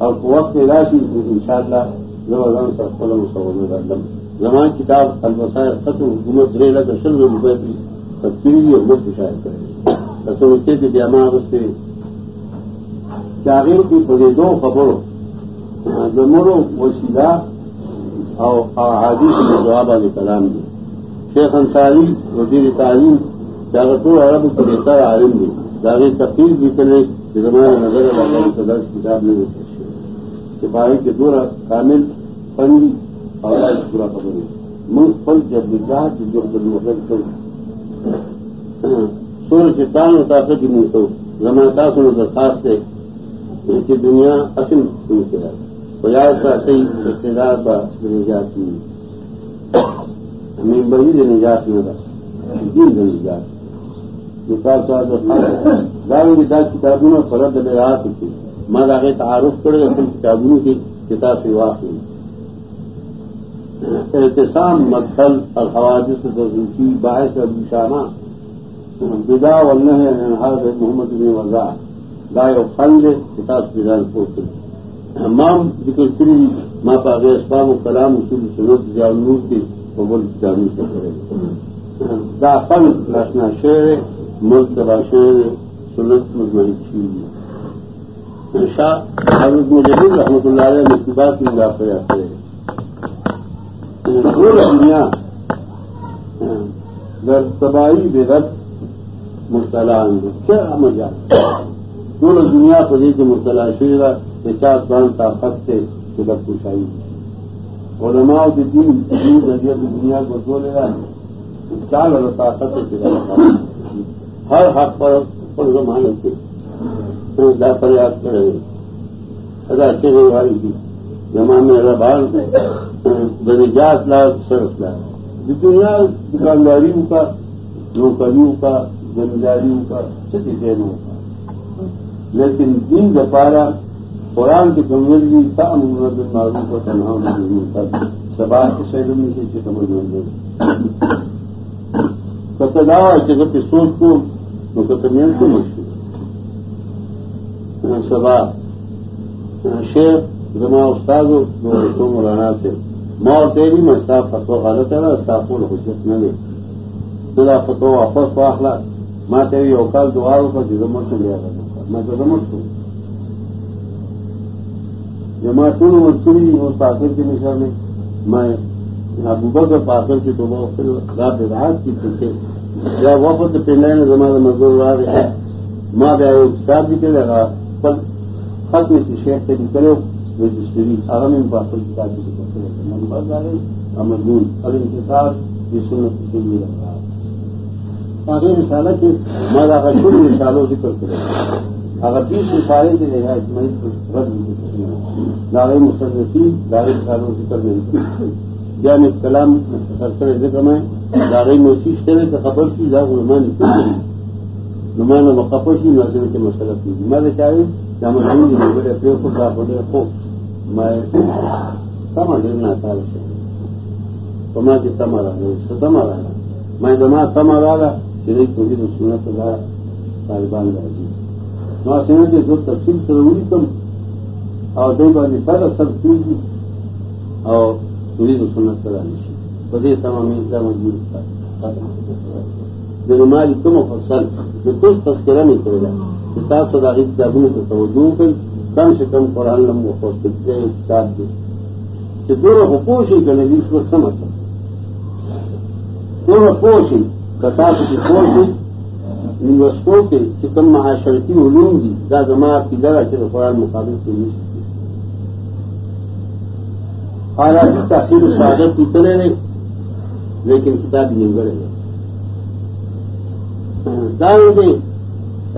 اور وقت راشی ان شاء اللہ جب زبردان سر قلم سو زمان کتاب البسائے ختم، حکومت رے لگا شل میں روپئے کی تفصیلی اور مفت شاید کرے گی تو اس کے بیاما اس سے چاغیر کی بڑے دو خبروں۔ ہاں، جمرو وسیلہ اور حادث میں جواب علیہ کلام دی. شیخ انصاری، وزیر تعلیم چاغتو عرب کے بہتر عالم دی. داغی تفصیل بھی کرے زمانہ نظر والا صدر کتاب میں سپاہی کے دورہ کامل فنی اور پورا خبر ہے ملک پل جب نکاح جو مغل سور چتان ہوتا تھا کہ نہیں تو زمانتا سن درخواست ہے کہ دنیا اصل سن کے رہا بجائے کا صحیح اقتدار کا نجات کی ہمیں بڑی نجات میں رہا دین نجات. نکال داروں کی ساتھ کتابوں میں فرد میں رہا تھی ماں آگے تعارف کرے گا پھر کتابوں کی کتاب سے واقعی احتسام مدخل اور حوادث کی باعث ابو شانہ بدا ولہ انحاظ محمد بن وزا گائے و فل کتاب سے جان پوچھ ذکر کری ماں پاک اسباب و کلام اصول سنت جانور کی قبول جانی سے کرے دا فن رسنا شعر ملک تبا شعر، سنت مزمن چیز شاہ حضرت مجھے رحمۃ اللہ علیہ مصیبات کی اضافہ جاتے ہیں پورا دنیا، در تباہی بے رد مبتلا کیا مزہ پورا دنیا کو لے کے مبتلا شیرا یہ چار پانچ طاقت سے سبق پوچھائی علماء کے دین نظریہ کی دنیا کو دو لے رہا ہے چار اور طاقت سے ہر حق پر پر زمانے کے۔ پریاس کرے۔ ادا اچھے والی تھی زمانے ربان درجات لا صرف لا دنیا دکانداریوں کا، نوکریوں کا، زمینداریوں کا چھٹی دینوں کا۔ لیکن دن دپارا قرآن کی کمزوری تھا محمد معروف کو تنہا نہیں ہوتا سبا کے شہروں میں سے سمجھ میں کتنا کہ جب سوچ کو مقدمیاں کو مشکل سبا شیخ زما استاد تو مولانا سے ماں تیری میں اسٹاف فتو غلط ہے نا اسٹاف کو حجت نہ لے تیرا فتو واپس پاخلا ماں تیری اوقات دواروں کا جزمت سے لیا کرنا میں جزمت ہوں۔ جمع تم مچھلی اور پاخر کی نشا میں میں ابوبر کا پاخر کی تو رات رات کی پیچھے یا وقت پنڈا نے زمانہ مزدور آ رہا ہے ماں گیا کتاب بھی کرے گا، پر خط میں سے شیخ سے بھی کرے، رجسٹری اہم پاسل کتاب کی کرتے ہیں نمبر دارے امدون ہاں، اور ان کے ساتھ یہ سنت کے لیے رکھا آگے مثال کے مالا کا شروع مثالوں سے کرتے رہے۔ اگر بیس مثالیں کے رہا میں رد دارے مصنفی دارے مثالوں سے کرنے یا میں کلام سرکر ذکر میں دارے محسوس کرے تو خبر کی جا نمان نمانا مقفشی نظر کے مسئلہ کی۔ میں نے چاہیے کہ ہم ہندی بڑے پیڑ کو بڑے خوب میں سما ڈرنا تھا تما کی تما رہا تما رہا میں جمع تما رہا، کہ نہیں کوئی تو سنا تو رہا طالبان رہ گئی وہاں سنت کے جو تفصیل ضروری کم اور دو بار سر سب کی اور پوری تو سنت کرا نہیں بدے تمام کا مجبور تھا جب ہماری تم فصل. جو کچھ تذکرہ نہیں کرے گا کتاب سدا سداری کتابوں کو توجہ کر کم سے کم قرآن لمبو ہو سکتے ہیں کتاب دے کہ دونوں کو کوشش کرنے کی اس کو سمجھ دونوں کوشش کتاب کی کوشش یونیورسٹوں کے چکم معاشرتی علوم دی دا جماعت کی جگہ سے قرآن مقابل کے نہیں سکتی۔ حالانکہ جی تحصیل سعادت کی کرے رہے لیکن کتاب نہیں گڑے گا۔ دائیں دیں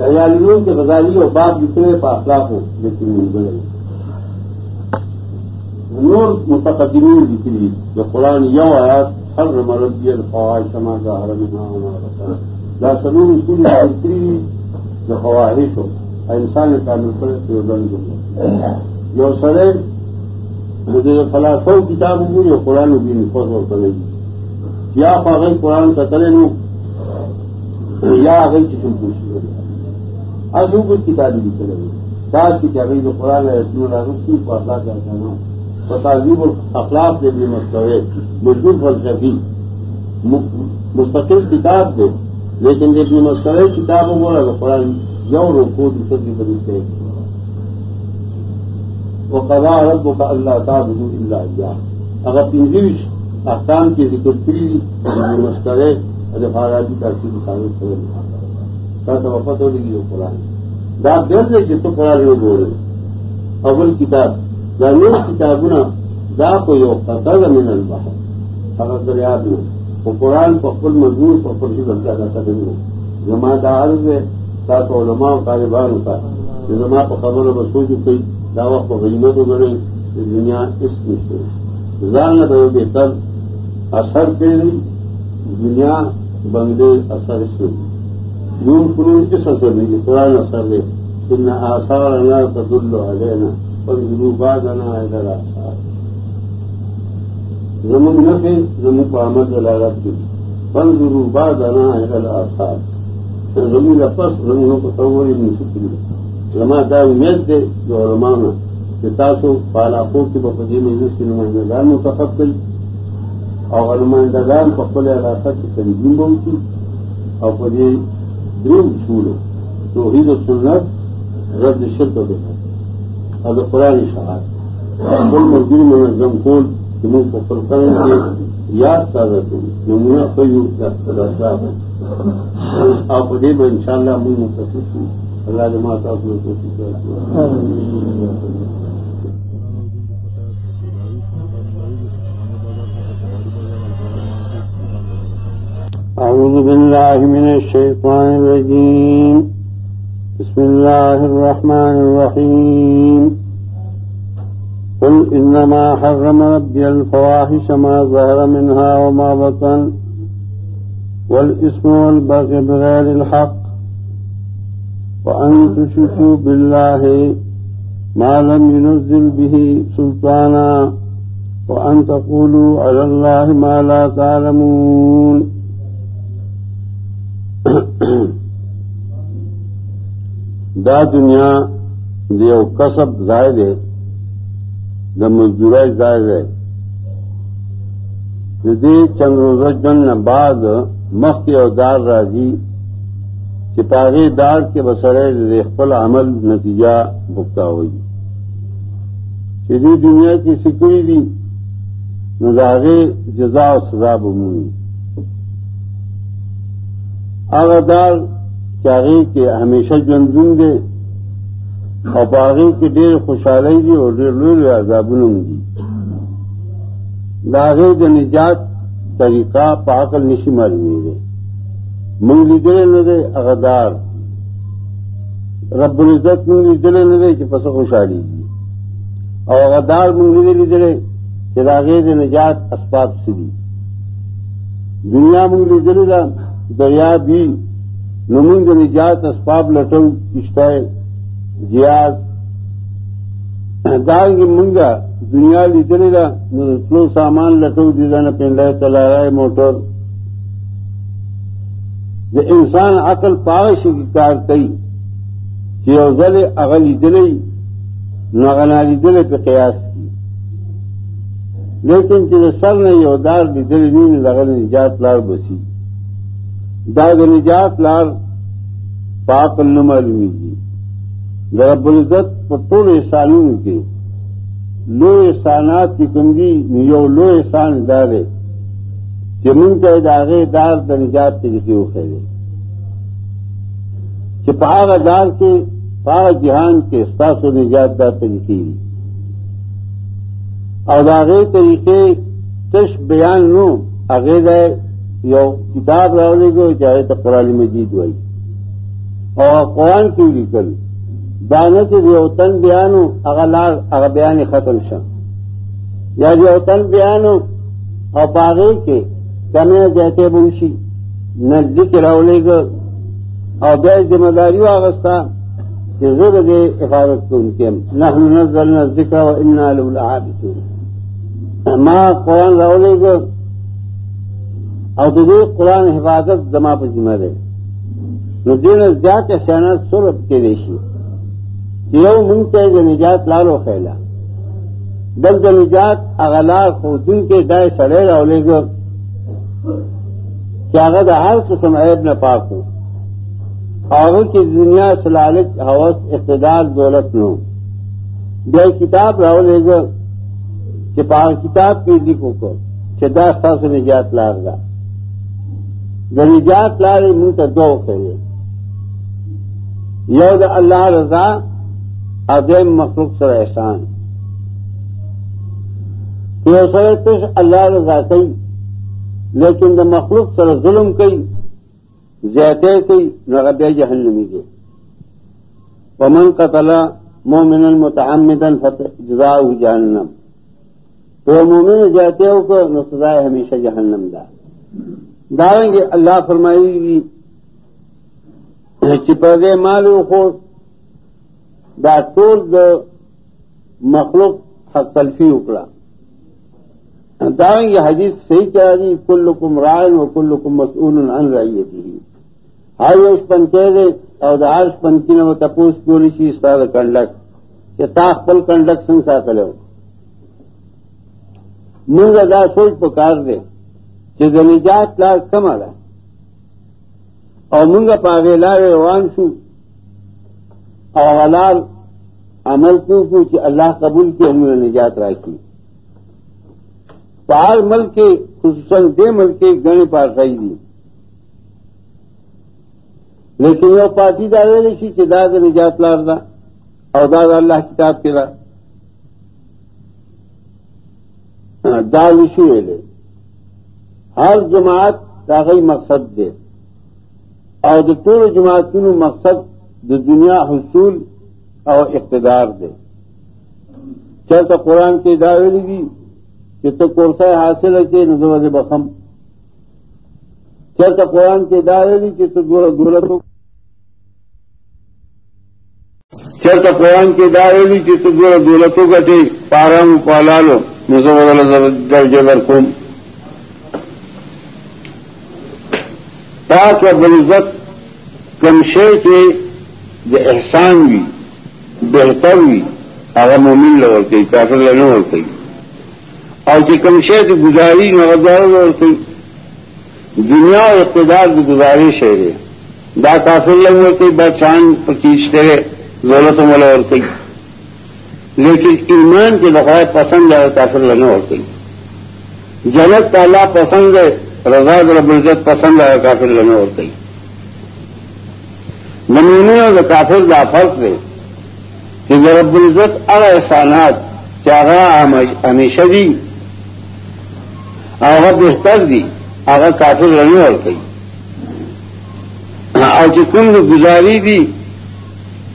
ریالیوں کے غزالی اور بات جتنے پاخلاق ہو لیکن ملے نور متقدمین ذکری جو قرآن یو آیات، ہر مربی الفواج سما کا ہر ہمارا لا سلور اصول ذکری جو خواہش ہو انسان کا مل کر جو سرے مجھے فلاسو کتاب ہوں جو قرآن بھی نفوس اور کرے گی یا پاگل قرآن کا کرے نو، یا آگئی کسی پوچھی ازو کچھ کتابیں لکھ رہے ہیں بعض کتابیں جو قرآن ہے اس کو اخلاق کیا کہنا تو تعظیم اخلاق کے بھی مستوے مزدور فلسفی مستقل کتاب دے لیکن جب یہ مستوے کتاب ہو بولا تو قرآن یو روکو دوسرے کی بدل سے وہ قضا عرب کا اللہ کا بدو اللہ کیا اگر انگلش احکام کی ذکر کی مستوے ادفارادی کا کی دکانوں سے تو وفت ہو گئی وہ قرآن۔ دا دے کہ تو قرآن میں بول رہے اول کتاب۔ یا نور کتاب نا دا کو یو قطر من البحر۔ اگر دریاب میں۔ وہ قرآن پکل مضبوط پکل سے بن جاتا تھا جمع دا عرض ہے، تا تو علماء و طالبان ہوتا۔ جمع کو خبر و سوچ گئی دعوت کو غنیمت ہو جی گئی دنیا اس میں سے۔ زان نہ بہتر، اثر پہ نہیں دنیا بنگلے اثر اس میں۔ یوں قرون کس اثر نہیں یہ قرآن اثر ہے۔ ان آثار اللہ تدل علینا پر بعد انا ادھر آثار زمین نفے زمین کو آمد علاقت کی۔ پن گرو بعد انا ادھر آثار زمین پس زمینوں کو تصور نہیں سکتی لما دا امید دے، جو علمانا کہ تاسو پالاقوں کی بفجی مجلس کی نمائندگان منتخب کری۔ اور نمائندگان پپل علاقہ کی تنظیم بہت کی۔ اور پھر دریم اصول توحید و سنت رد شرک دینا اب قرآن شہاد کل مزدور منظم کول کہ منہ کو پرکرن کے یاد تازہ کروں نمونہ کوئی آپ دے میں ان شاء اللہ منہ متصف ہوں اللہ جماعت آپ نے کوشش أعوذ بالله من الشيطان الرجيم بسم الله الرحمن الرحيم قل إنما حرم ربي الفواحش ما ظهر منها وما بطن والإسم والبغي بغير الحق وأن تشكوا بالله ما لم ينزل به سلطانا وأن تقولوا على الله ما لا تعلمون <coughs> دا دنیا دیو کسب زائد ہے۔ دا مزدور زائد ہے۔ دی چند روز جن بعد مخ کے اوزار راضی چپاغی دار کے بسرے ریخل عمل نتیجہ بھگتا ہوئی۔ چیزی دنیا کی سکڑی دی نظاغے جزا و سزا بمونی۔ آغدار چاغی کے ہمیشہ جندون دے۔ اور باغی کے ڈیر خوشحالی دی اور ڈیر لوگ عذابن دی. داغے د نجات طریقہ پاکل نشی معلومی دے منگلی دلے نہ دے اغدار رب العزت منگلی دلے نہ دے کہ پس خوشحالی دی. اور اغدار منگلی دلی دلے کہ داغے د نجات اسباب سے دی دنیا منگلی دلے دا دریا بھی نمنگ نجات اسباب لٹو کشتا جیاد کی منگا دنیا لی دلی دا نسلو سامان لٹو دیدا نہ پینڈا چلا رہا ہے موٹر جو انسان عقل پاوش کی کار کئی. کہ اوزل اغلی دلی نغنالی دلے پہ قیاس کی. لیکن جب سر نے یہ ادار بھی دلی نہیں لگل نجات لار بسی. داد نجات لار پاک معلومی کی رب العزت پٹول احسانوں کے لو احسانات کی کنگی نیو لو احسان دارے. چمن کے داغے دار د نجات کے وہ خیرے. کہ پاگ دار کے پاگ جہان کے استاس و نجات دار طریقے اور داغے طریقے تش بیان نو اگے ہے یو کتاب راولی کو چاہے تو قرآن مجید ہوئی اور قرآن کی لکل دانے کے جو تن بیان ہو اگر بیان ختم شا یا جو تن بیان ہو اور باغی کے کمے جہتے بنشی نزدیک راولے گا اور بے ذمہ داری واغستہ کہ زر گے حفاظت کو ان کے نحن نزل ذکر و انا للعابدون ماں قرآن راولے گا اور دے قرآن حفاظت جمع پر ذمہ دے نو دین زیات احسانات سورت کے ریشی یو منگتے نجات لالو خیلا. دل د نجات اغلار خو کے دائے سڑے رولے گا کہ اگر ہر قسم عیب نہ پاکو. اور کی دنیا سلالت حوث اقتدار دولت نو. بے کتاب رولے گا کہ پاک کتاب کی لکھو کو کہ دس سے نجات لار گا نجات لارے منہ تو دو کہلے یود اللہ رضا ادیم مخلوق سر احسان۔ یہ سر کچھ اللہ رضا کئی، لیکن دا مخلوق سر ظلم کئی، زیادہ کئی نغب جہنمی کے۔ ومن قتل مومن المتعمدا فتجزاء جہنم۔ تو مومن جاتے ہو کو نسزائے ہمیشہ جہنم دا داریں گے اللہ فرمائی گی چپردے مالو خو دا ٹول د مخلوق حق تلفی اکڑا داریں گے حدیث صحیح کہہ رہی کل کم رائن و کل کم مسئول ان رہی تھی ہر اس پن کہہ دے اور ہر پن کی نو تپوس کیوں سی اس طرح کنڈک کہ تاخ پل کنڈک سنگ سا کرو منگا دا سوچ پکار دے کہ زنیجات لا کم آ رہا اور منگا پاگے لارے روان شو. حلال عمل کیوں کو اللہ قبول کی ہم نے نجات راکی پار مل کے خصوصاً دے مل کے گنے پار رہی دی۔ لیکن وہ پارٹی دارے رہی کہ داد نجات لار دا اور داد اللہ کتاب کے دا۔ دا وشو لے۔ ہر جماعت کا مقصد دے۔ اور جو ٹول جماعتوں مقصد جو دنیا حصول اور اقتدار دے چل تو قرآن کی دعوے لگی کہ تو کورسا حاصل ہے کہ نظر بخم چل تو قرآن کی دعوے لی کہ تو دولتوں چل تو قرآن کی دعوے لی کہ تو دولتوں کا ٹھیک پارم پالا لو نظر درجے برقم پاک و بلزت کمشے کے جو احسان بھی بہتر بھی اگر مومن لور گئی کافر لینے اور گئی اور جو کمشے کی گزاری نوزار اور گئی دنیا اور اقتدار کی گزارش ہے دا کافر لگ اور گئی چاند کھینچتے رہے ضرورت ملا اور گئی لیکن ایمان کے دفعہ پسند ہے، کافر لینے اور گئی جنت تعالیٰ پسند ہے، رضا رب العزت پسند آیا کافر لنے اور نمونے اور کافر دا فرق دے کہ رب العزت ار احسانات چاہا ہمیشہ دی آغا بہتر دی آغا کافر لنے اور کئی۔ اور چکن گزاری دی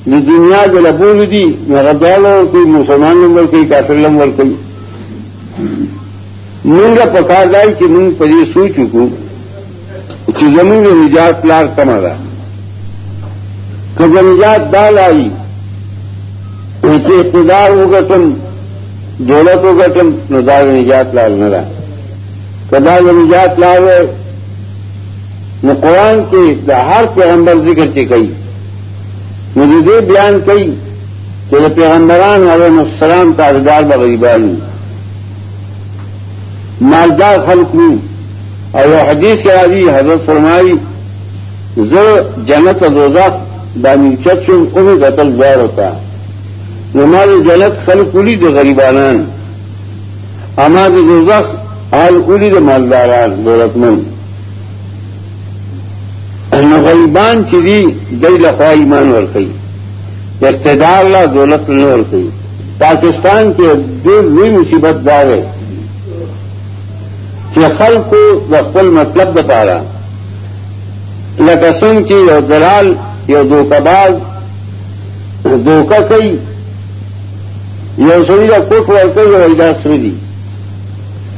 نہ دنیا کے لبول دی نہ ردال اور کوئی مسلمان نمبر کوئی کافر نمبر کوئی منگا پکار لائی کہ منگ پری سو چکو کہ زمین نجات لار کما رہا کب دال آئی کہ اقتدار ہو گٹم دولت ہو گٹم ندار نجات لال نہ رہا۔ کدار نجات لال نہ قرآن کے ہر پیغمبر ذکر کے کئی مجھے جی یہ بیان کئی کہ پیغمبران علیہ السلام کا ادار بغریبان مالدار خلق نہیں اور وہ حدیث کے راضی حضرت فرمائی زو جنت روزہ دانی چچن انہیں قتل زور ہوتا ہمارے جنت خلق الی دے غریبانان۔ ہمارے روزہ حال الی دے مالداران دولت مند غریبان چیزی دئی لفا ایمان ورقی اقتدار لا دولت نے ورقی پاکستان کے دو ہوئی مصیبت دار ہے۔ کہ خل کو وقل مطلب بتا رہا لکسم کی یو دلال یو دو کباز دو کا کئی، یو سڑی کا کوٹ ورکر یو اجلاس دی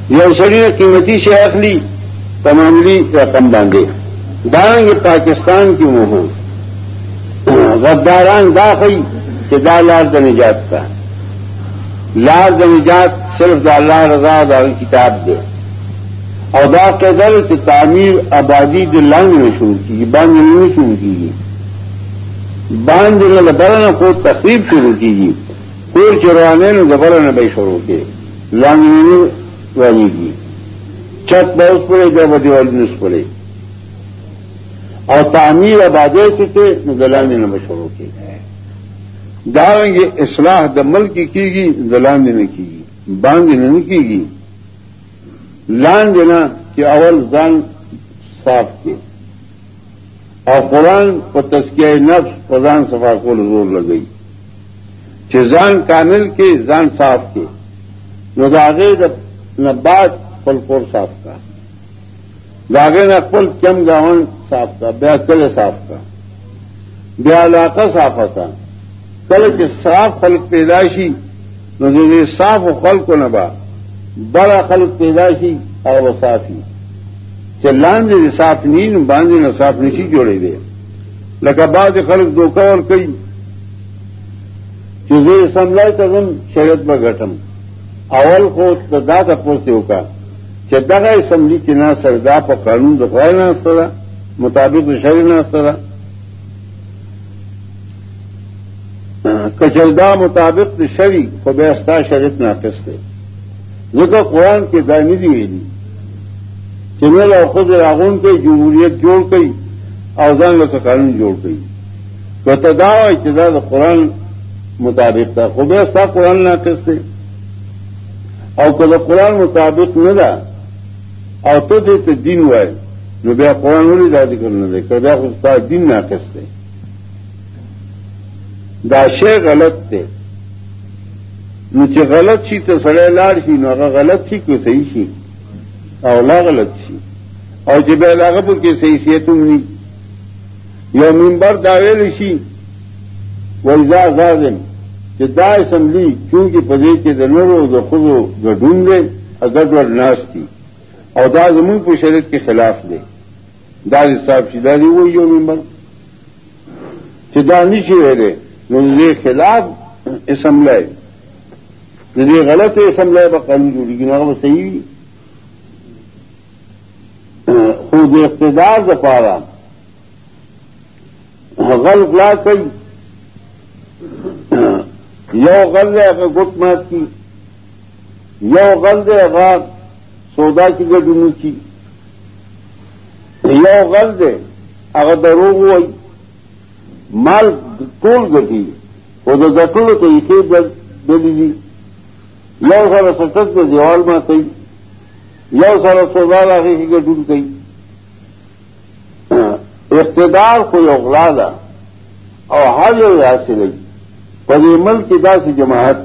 یو سڑی نے قیمتی سے اخلی تماملی رقم باندھے دائیں گے پاکستان کی منہ غداران دا خی کہ دا لال د نجات کا۔ لال د نجات صرف دا اللہ رضا دا کتاب دے۔ ادا کے در سے تعمیر آبادی دلانگ میں شروع کی باندھ میں شروع کی۔ گئی باندھ لبرن کو تقریب شروع کی گئی پور چروانے نے زبر نبئی شروع کے لانگ والی کی چھت بہت پڑے جب دیوالی نس پڑے اور تعمیر آبادی سے تھے دلان نے شروع کی داریں گے اصلاح دمل کی کی گی دلان نے کی گی باندھ نے کی گی لان دینا کہ اول زان صاف کے اور قرآن کو تسکیہ نفس پردان صفا کو زور لگئی کہ زان کامل کے زان صاف کے ناگے نہ بات پل پور صاف کا۔ داغے نہ پل کم گاون صاف کا، بیا کل صاف کا۔ بیا علاقہ صاف تھا کل کے صاف خلق پیدائشی نظر صاف و خلق کو نبا بڑا خلق پیداشی اور وہ صافی۔ چلان دے صاف نہیں باندھے نہ صاف نیچی جوڑے دے. لکباد خلق دو کور کئی چیزیں سمجھائے تم شرط پر گٹم. اول کو دا تپوس ہو کا چدا کا اسمبلی کی نہ سردا پر قانون دکھائے نہ سرا مطابق شری نہ سرا کچلدا مطابق شری کو بیستا شریت نہ کستے ذکر قرآن کے دائمی دی ہوئی چنل اور خود راغون کے جمہوریت جوڑ گئی اوزان کا قانون جوڑ گئی تو تدا ابتدا قرآن مطابق تھا۔ خود تھا قرآن نہ کستے اور کل قرآن مطابق نہ تھا اور تو دے تو دین ہوا ہے۔ جو بیا قرآن والی دادی کرنا دے۔ کر بیا خود دین نہ کستے داشے غلط تھے۔ چې غلط شي ته سړی لاړ شي نو هغه غلط شي که صحیح شي او لا غلط شي او چې به هغه په کې صحیح شي ته ني یو منبر دا ویل شي وایذا دا اسمبلی چونکی په دې کې د نورو د خودو ګډون دی اگر ناش دي او دا زمون په شریعت کې خلاف دی دا حساب شي دا دی یو منبر. چې دا نشي ویلې خلاف اسمبلی غلط ہے اسمبلی پر قانون جوڑی گی نہ صحیح خود اقتدار دپارا غلط لا کئی. یو غل ہے اگر گٹ مات کی. یو غل ہے اگر سودا کی گڈنو کی. یو غل دے اگر دروغ ہوئی. مال ٹول گٹی وہ تو گٹل تو اسے دے دیجیے یو سره سټک د دیوال ما کوي یو سره سوزال هغه کې ګډون کوي اقتدار خو یو غلا ده. او هر یو حاصلې په دې ملک کې داسې جماعت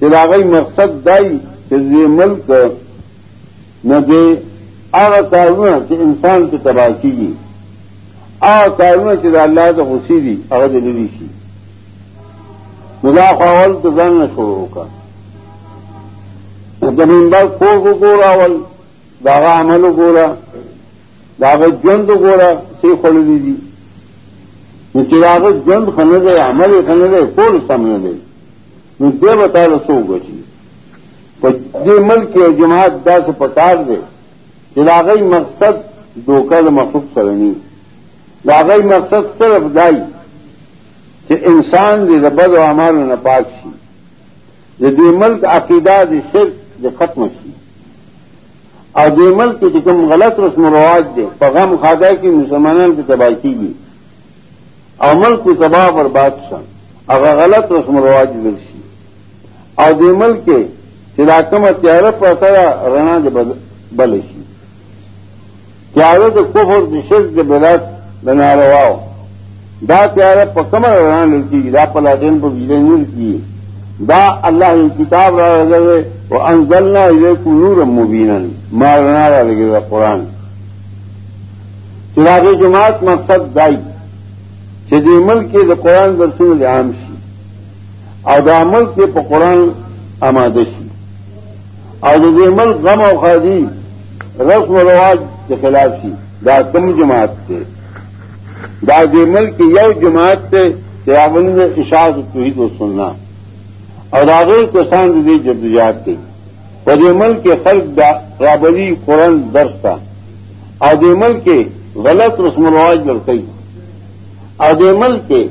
چې دا غي مقصد دای چې دې ملک نه دې هغه کارونه چې انسان ته تباہ کیږي هغه کارونه چې د الله ته خوشي دي، هغه دې لري اول ته ځان نه شروع وکړه زمین بر کور کو گورا ول داغا عمل گورا داغ جند گورا سی کھول دی چراغ جند کھنے دے، عمل کھنے دے کول سامنے دے. دے بتا سو گچی دے ملک کے جماعت دا سے پکار دے. چراغی مقصد دھوکہ مخصوص سرنی داغی مقصد صرف دائی. کہ انسان دے بد و عمال نپاک سی دے ملک عقیدہ دے صرف جو ختم کی اور دیمل کی جکم غلط رسم و رواج دے پیغام خادہ کی مسلمانوں کی تباہی کی گئی عمل کی تباہ پر بات سن اگر غلط رسم و رواج درسی اور دیمل کے چراکم تیار پر رنا دے بلشی تیارے تو کفر شرک کے بلات بنا رواؤ دا تیار پر کمر رنا لڑکی دا پلاٹین پر بجلی کی دا اللہ کتاب را رہے وہ انزلنا یہ کو نور مبین مارنا را لگے گا قرآن چراغ جماعت مقصد دائی چدی عمل کے قرآن درسن عام سی اور دا عمل کے پا قرآن آمادشی اور دا عمل غم و خادی، رسم و رواج کے خلاف سی دا کم جماعت تھے دا عمل کی یو جماعت تھے کہ آپ نے اشاعت توحید و سننا اور آگے کسان دی جدوجہد کی ودیمل کے خلق رابری قرآن درس تھا ادیمل کے غلط رسم الواج لڑکئی ادیمل کے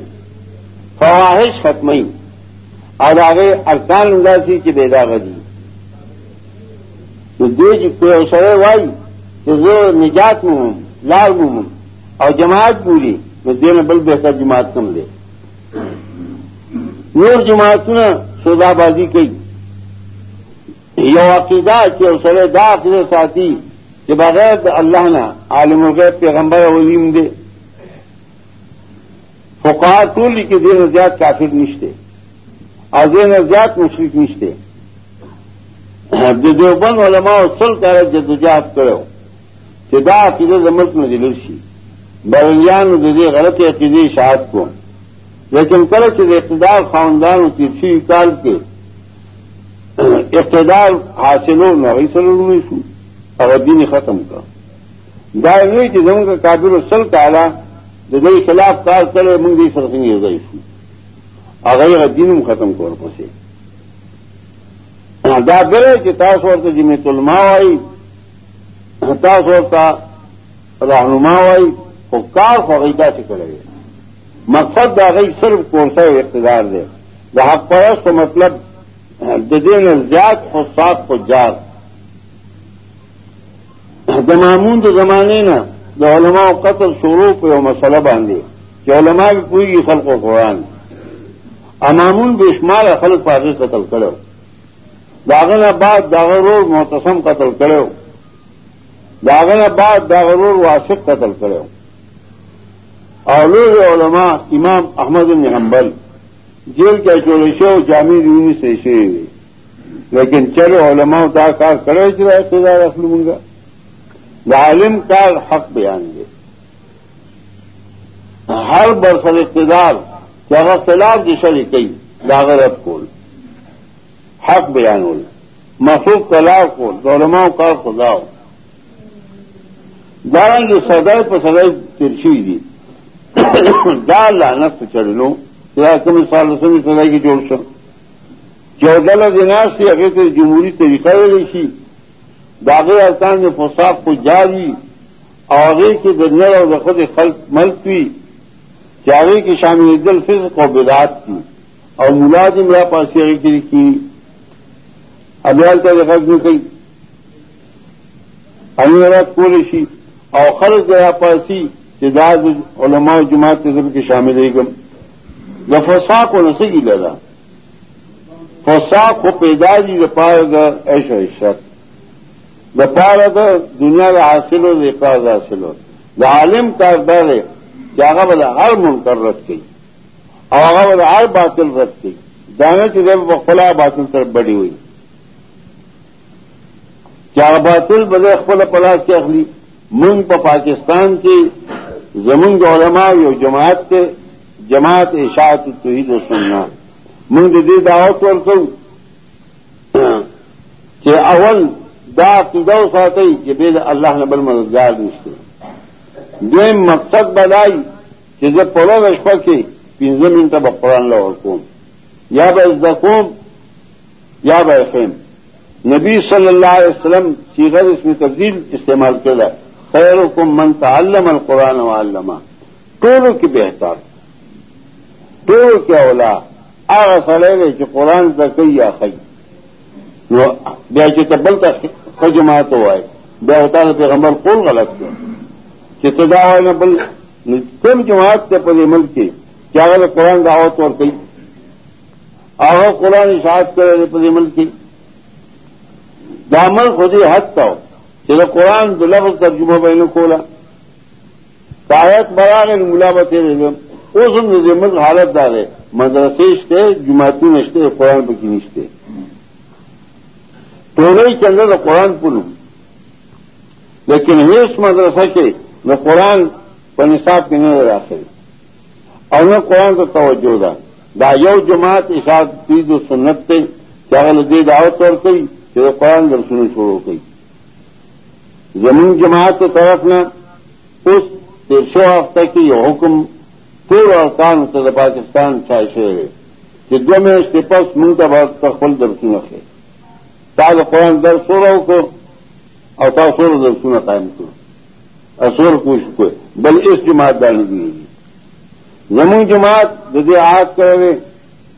فواہش ختمئی اور آگے ارکان اندازی کی بیدا گدی تو دیج کوئی وائی تو جو نجات میں ہوں لال میں اور جماعت پوری تو دین بل بہتر جماعت کم دے. نور جماعت نے سودا بازی کی یہ عقیدہ کہ اوسر دا عقیدہ ساتھی کہ بغیر اللہ نے عالم الغیب پیغمبر علیم دے فقات کے دین زیاد کافر نشتے۔ اور دین زیاد مشرق نشتے۔ دیوبند علماء سل کر جدوجہد کرو کہ دا عقیدت ملک میں دلرسی بریان دے غلط عقیدی شہاد کو۔ لیکن کرو کہ اقتدار خاندان کی تیرسی کال کے اقتدار حاصل ہو نہ وہی سر سو اور دین ختم کر گائے نہیں کہ جن کا کابل و سل کالا جدئی خلاف کار کرے منگی سرسنگ ہو گئی سو اگر دین ختم کر پسے دا برے کہ تاس اور تو جمع تلما آئی تاس اور کا رہنما آئی وہ کار فقیدہ سے کرے گا مقصد دا گئی صرف کون سا اقتدار دے دا حق پرست تو مطلب ددین زیاد اور کو جات دمامون تو زمانے نا دا علماء قتل شروع پہ مسئلہ باندھے کہ علماء بھی پوری خلق و قرآن. امامون بے شمار خلق پاس قتل کرو داغن آباد داغرور محتسم قتل کرو داغن آباد داغرور واسق قتل کرو اور علماء امام احمد حنبل جیل کے چورشو جامع یونی سے ہوئے لیکن چلو علماء دا کار کرے چلا اقتدار رکھ لوں گا عالم کار حق بیان دے۔ ہر برسر اقتدار کیا خلاف جسر کئی داغرت کول۔ حق بیان ہو۔ محفوظ طلاق کو دولما کا خداؤ دارن کی سدائے پر سدائی ترسی دی ڈال <coughs> لانت چڑھ لو تم سال رسم سدائی کی جوڑ سو چودہ دناس سے اگر تو جمہوری طریقہ ریسی داغے ارکان میں پوشاک کو جاری آگے کے درجن اور رقد خلق ملک کی چاغے کی شامل دل فض کو بیدات کی اور ملازم میرا پاس کی ابیال کا غرض میں کئی امیر پولیسی اور خرچ گیا پاسی جداد علماء جماعت نظم کے شامل ہے گم نہ فساق کو نسگی لگا۔ فساق کو پیداجی پار گا ایش و عشت دپار دنیا کا حاصل ہو اقاض حاصل ہو دا عالم کا ڈر ہے کہ آگا بلا ہر منکر رکھ گئی اور آگا بلا ہر باطل رکھ گئی دانے کی جب خلا باطل طرف بڑی ہوئی۔ کیا باطل بدے اخبل پلاس کے اخلی۔ منگ پا پاکستان کی زمین علماء یو جماعت کے جماعت اشاعت توحید و سننا منگ دی دعوت اور کہ اول دا عقیدہ ساتھی کہ بے اللہ نبل مددگار نشتے۔ دے مقصد بدائی کہ جب پڑو رشپا کے پنجم منٹ بقران لو کوم یا بزد قوم، یا بخیم نبی صلی اللہ علیہ وسلم کی غیر اس میں تبدیل استعمال کیا خیر حکم من تعلم القرآن و علامہ ٹولو کی بہتر۔ ٹولو کیا اولا؟ آگا سڑے جو قرآن تک یا خی. بیا تبل تک خجمات ہوا ہے بے ہوتا ہے پیغمبر کون غلط کیا. چتدا ہوئے بل کم جماعت کے پری ملک کی. کیا اگر قرآن دعوت اور کئی. آگا قرآن اشاعت کرے پری ملک کی. دامل خودی حد تو کہ قرآن تو لفظ ترجمہ بہن کھولا تایت برا گئے ملا بتے وہ سن ملک حالت دار ہے۔ مدرسے اشتے جماعتی نشتے، قرآن بکی نشتے۔ تو نہیں چل قرآن پور لیکن اس مدرسہ کے نہ قرآن پر نصاب کے نہیں رکھے اور نہ قرآن کو توجہ دا۔ دا یو جماعت اشاعت پید و سنت تھے کیا دے دعوت اور کئی کہ قرآن درسنی شروع گئی۔ زمین جماعت کی طرف میں اس سو ہفتہ کی یہ حکم پور اور کان اتر پاکستان چاہے کہ دو میں اس کے پاس منتبہ کا خل درسن رکھے تا قرآن در سو رہو کو اور تا سور در سونا قائم کو اصور کوش کو بل اس جماعت ڈالنے دی. زمون جماعت جدے آگ کرے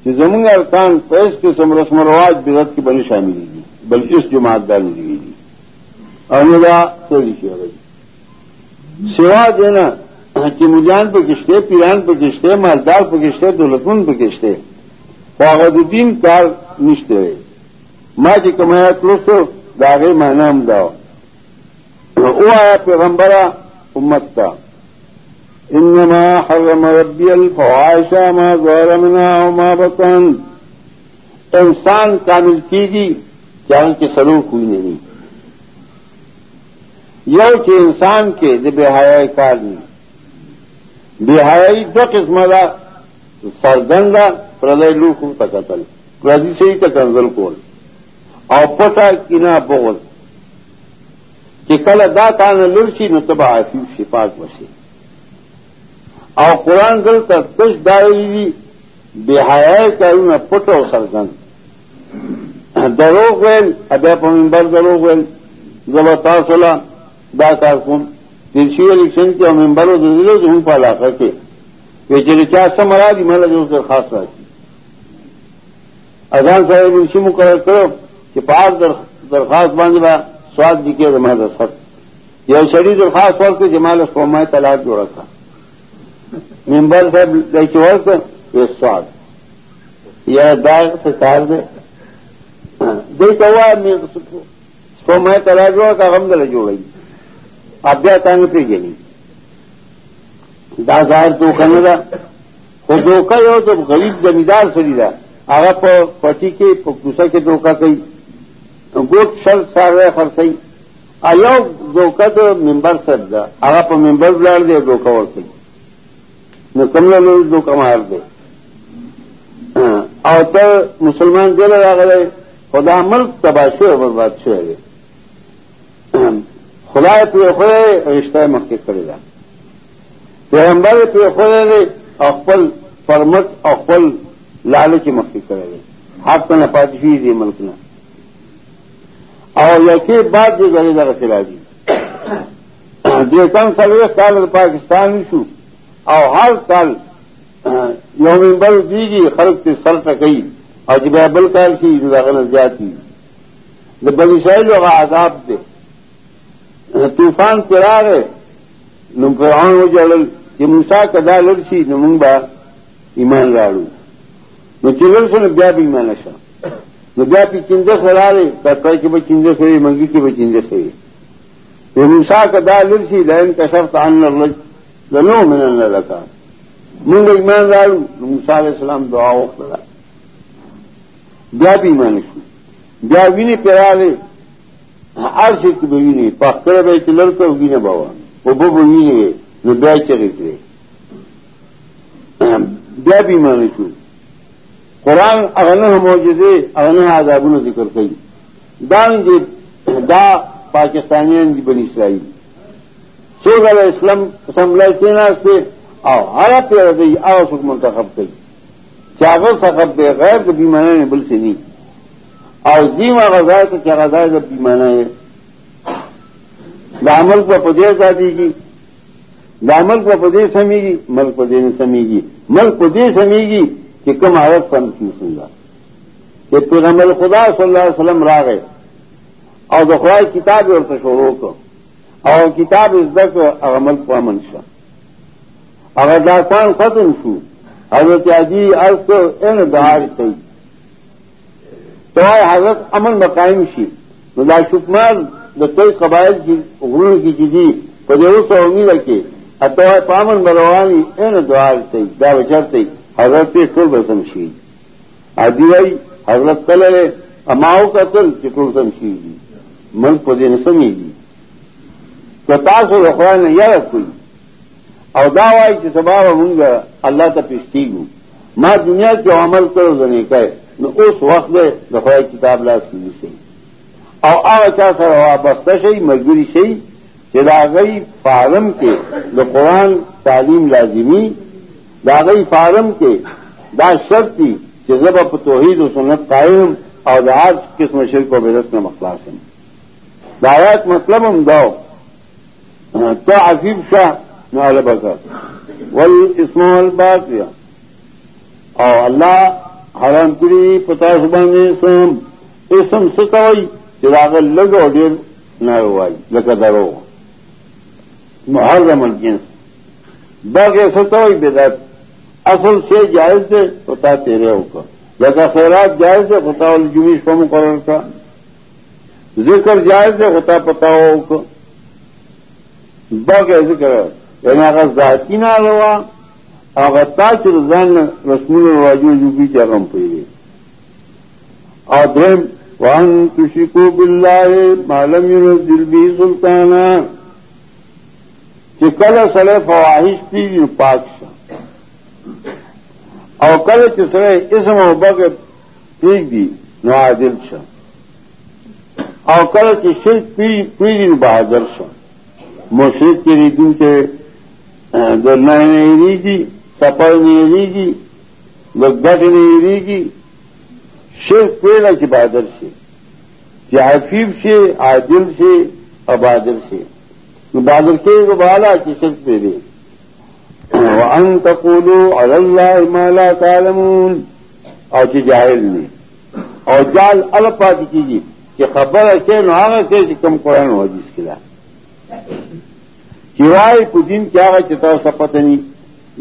کہ زمین ارکان پیس کے سم رسم و رواج بدت کی بنی شامل گی بل اس جماعت ڈالنے دی گی احمدہ تھوڑی سی سوا دینا کہ مجان پہ کشتے پیران پہ کشتے مالدار پہ کشتے دولتمند پہ کشتے فاغد الدین کار نشتے ہوئے. ماں جی کمایا کلوس داغے مانا امداؤ وہ آیا پیغمبرا امت کا انما حرم ربی الفواحش ما ظهر منها وما بطن. انسان کامل کیجی کیا ان کے سلوک ہوئی نہیں. یو کہ انسان کے جو بے حیائی کار نہیں. بے حیائی دو قسم کا سرگندا پردے لوک تقتل پردی سے ہی تکنزل کول۔ اور پٹا کنا بغل کہ کل دا تان لڑسی نو تبا آفیو شفاق بسے اور قرآن گل کا کچھ داری بے حیا کروں پٹو سرگن دروغ ویل، ابیا پمبر دروغ ویل زبرداسلا دا کارکن ترسی الیکشن کے ممبر ہوں پالا کر کے۔ یہ چلے چار سو مرا دی میں جو درخواست رکھی اذان صاحب اسی مقرر کرو کہ پاس درخواست باندھ سواد جی کے میں دست یہ شری درخواست اور کے جمال قومائے تلاش جو رکھا ممبر صاحب دیکھیے وقت یہ سواد۔ یہ داغ سے کار دے۔ ہاں، دیکھ ہوا سو میں تلا جو کا غم دل جو رہی بیا تانگ پہ گئی دا ظاہر تو کھانے دا وہ دھوکا ہو تو غریب زمیندار سری دا۔ آگا پٹی کے پوسا کے دھوکا کئی۔ گوٹ شرط سار رہے خرسائی آیا دھوکا تو ممبر سب دا۔ آگا پہ ممبر بلاڑ دے دھوکا اور کئی۔ نہ کمرہ لوگ دھوکا مار دے۔ اور تو مسلمان دے لگا گئے خدا ملک تباشے اور برباد سے ہے خدا پہ خدے رشتہ مکے کرے گا پیغمبر پہ خدے نے اقبل فرمت اقبل لال کی مکھی کرے گا ہاتھ کا نپاتی دی ملک نہ اور یقین بات جو گرے گا چلا دی دیکھتا سروے سال پاکستان شو. اور ہر سال یوم بل دی گی خلق کی سر ٹکئی اور جب بل کال کی جاتی بلی شاہی لوگ آزاد دے طوفان کرا رہے نم فرعون ہو جڑل کہ موسا کدا لڑسی نمنگ با ایمان راڑو۔ نو چلل سے نو بیا بھی ایمان شا نو بیا پی چندس رارے کتا کہ بھائی چندس ہوئی منگی کہ بھائی چندس ہوئی نو موسا کدا لڑسی لین کا شرط آن لرج لنو من اللہ لکا۔ منگ ایمان راڑو موسا علیہ السلام دعا وقت را۔ بیا بھی ایمان شو بیا بھی نہیں پرا رہے ویني پیراله هر شي کې به ویني پخکړه به چې لړته ویني باوا او به ویني نو بیا چغې کړې. بیا به معنی شو قرآن هغه نه معجزې، هغه نه عذابونه ذکر کوي. دا دي، دا پاکستانیان دي بن اسرائیل. څوک له اسلام سملای کې ناشته او هر پیره دی او څوک منتخب کوي. چې هغه څخه به غیر د بیمانه بل څه نه اور جی ماں غذائے تو کیا غذائے جب بیمانہ ہے دامل کو پدے آزادی کی دامل کو پدے سمی گی، ملک پدے نے سمی گی. ملک پدے سمی گی کہ کم عورت پن کیوں سنگا کہ پیغمبر خدا صلی اللہ علیہ وسلم را گئے اور دخوائی کتاب اور تشوروں کو اور کتاب عزت اور عمل کو امن شاہ اگر داستان ختم شو. حضرت عجی عرض کو ان دہار صحیح تو حضرت امن بقائم شی ندا شکمار د کوئی قبائل کی غرور کی چیزی پدیو سو امید رکھے اتو پامن بروانی این دعا تی دا بچرتے حضرت ټول بسم شي؟ ادي وای، حضرت کله اماو قتل چې ټول سم شي؟ من په دې نه سمېږي. که تاسو د قرآن نه یاد کوئ او دا وای چې سبا مونږ الله ته پېښتیږو ما دنیا کې عمل کړو ځنې کوي نو اوس وخت دی د کتاب لاس کې شي او هغه چا سره وابسته شي مجبوري شي چې فارم کې د قران تعلیم لازمی، دا غي فارم کې دا شرط دي چې زبر توحید او سنت قائم اور ہر قسم شرک و بدت میں مخلاص ہیں دعوت مطلب ہم دو تو عفیف شاہ نہ بکر وہی اسم الباق اور اللہ حرام کری، پتا سبان اسم اسم ستوئی چراغ لگو ڈیر نہ ہوائی لگا درو۔ ہر رمن جنس باغ ستوئی بدت۔ اصل سے جائز دے، پتا تیرے ہو کر جیسا خیرات جائز ہے خطا الجمیش کو مقرر تھا ذکر جائز ہے خطا پتا ہو باغ ذکر یعنی اگر ذاتی نہ روا اگر تاچ رضان رسمول الواجو جو بھی جگم پہ اور وان کسی کو بلا معلوم دل بھی سلطانہ کہ کل سڑے فواہش پی پاک او کله چې سره اسم او بګ پیګ دي نو عادل شه او کله چې شرک پی پیږي بہادر شه مشرک کې ریدو ته دلنا نه ریږي سپائی نیری کی گٹ نیری گی شیر کوئلہ کے بادل سے کہ حفیف سے عادل سے ابادل سے بادل کے بالا کی شرک پیڑے دے۔ ان تقولو اللہ مالا تالمون اور کہ جاہل نے اور جال الفاظ کیجیے کہ خبر ہے کہ نہ کہ جی کم قرآن ہو جس کے لیے سوائے کچھ دن کیا ہے چتاؤ سا پتہ نہیں۔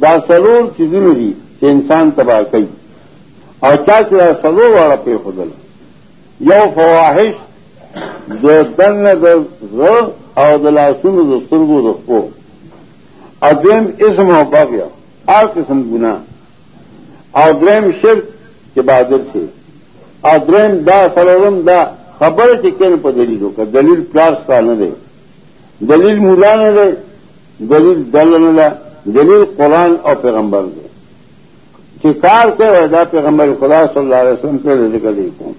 دا سلور چیزونه دي چې انسان تباہ کوي. او چا چې سلور واړه په خدل یو فواحش د دنه د زړه او د لاسونو د سترګو د اسم ہو پا گیا ہر قسم گنا ادریم شرک کے بہادر سے ادریم دا سلورم دا خبر سے کن پر دلیل کا دلیل پلاس کا نہ دے دلیل مولا نہ دے دلیل دل نہ دے دلیل قرآن اور پیغمبر دے شکار کے ویدا پیغمبر خدا صلی اللہ علیہ وسلم کے ذکر دیکھوں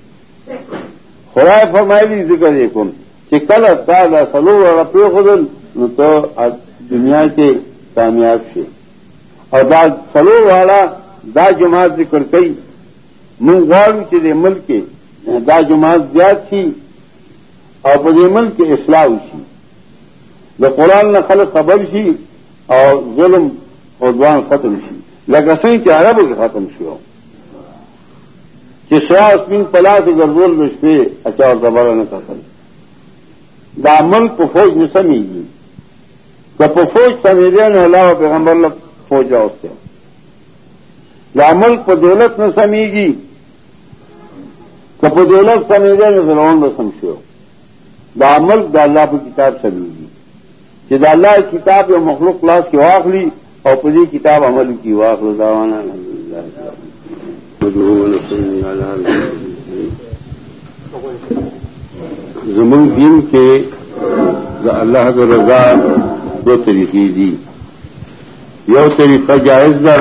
خدا فرمائی ذکر دیکھوں کہ کل تا سلو اور اپنے خدل تو دنیا کے کامیاب سے اور دا سلو والا دا جماعت ذکر کئی۔ منگ واڑو چلے ملک کے، دا جماعت زیاد تھی اور بدے ملک کے اصلاح سی دا قرآن نہ خلق خبر سی اور ظلم اور ختم سی لگا سی کہ عرب کے ختم سی ہو۔ کہ سوا اسمین پلا سے گردول میں اس پہ اچھا اور دوبارہ نہ قتل دا ملک فوج میں سمی گی۔ په فوج سمیدان علاوه پیغمبر له فوج اوسته لا ملک په دولت نه سميږي که په دولت سمیدان زلون به سم شو دا ملک د الله په کتاب سميږي چې د الله کتاب یو مخلوق لاس کې واخلي او په دې کتاب عمل کې واخلو، دا ونه زمون دین کې د الله د رضا دو طریقے دی۔ یو طریقہ جائز دا،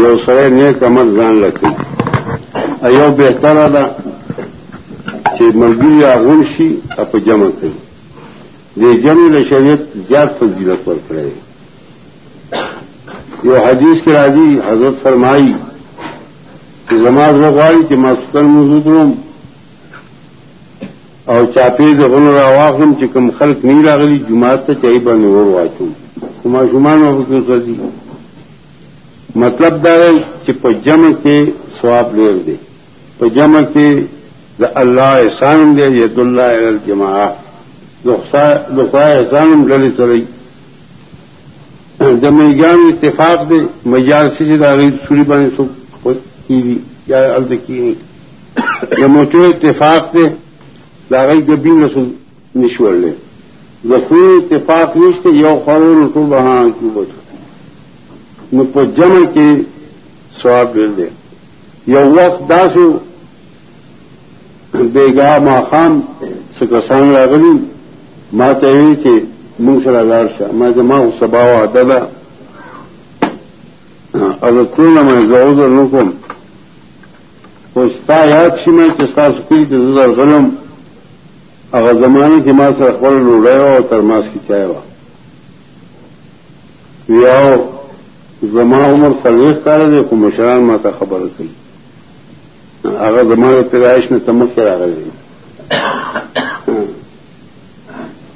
یو سر نیک عمل جان رکھے یو بہتر ادا چې ملګری اغون شي په جمع کوي د جمع شریعت زیات فضیلت ورکړي یو حدیث کې راځي حضرت فرمایي چې زماز وغواړي چې ماسکن موجود روم او چاپی د غنو را واخلم چې کوم خلق نه راغلي جمعه ته چای باندې ور واچو کومه شومان او کو مطلب دا چې په جمع کې ثواب لور دی په جمع کې د احسان دی ید الله ال الجماعه لخوا احسان لري سره د میګان اتفاق دی مجال چې دا غي سوري باندې سو کیږي یا الدکی یا موټو اتفاق دی داغی گبین رسول نشور لے. زخمی اتفاق نشتے یو خورون کو بہاں کی بچ نو په جمع کې ثواب ډېر دی یو وخت داسو بیګا ما خام څه کسان راغلي ما ته وی چې موږ سره لاړ شه. ما زما سبا وعده ده. او ټول مې زوځ نکوم خو ستا یاد شي مې چې تاسو کلی ته زړه غلم هغه زمانه کې ما سره خپل ډوډۍ او ترماس کې چای و یاو زما عمر سرویس کار دی کوم مشران ما ته خبره کوي اگر زمانے پیدائش میں تمک کرا گئی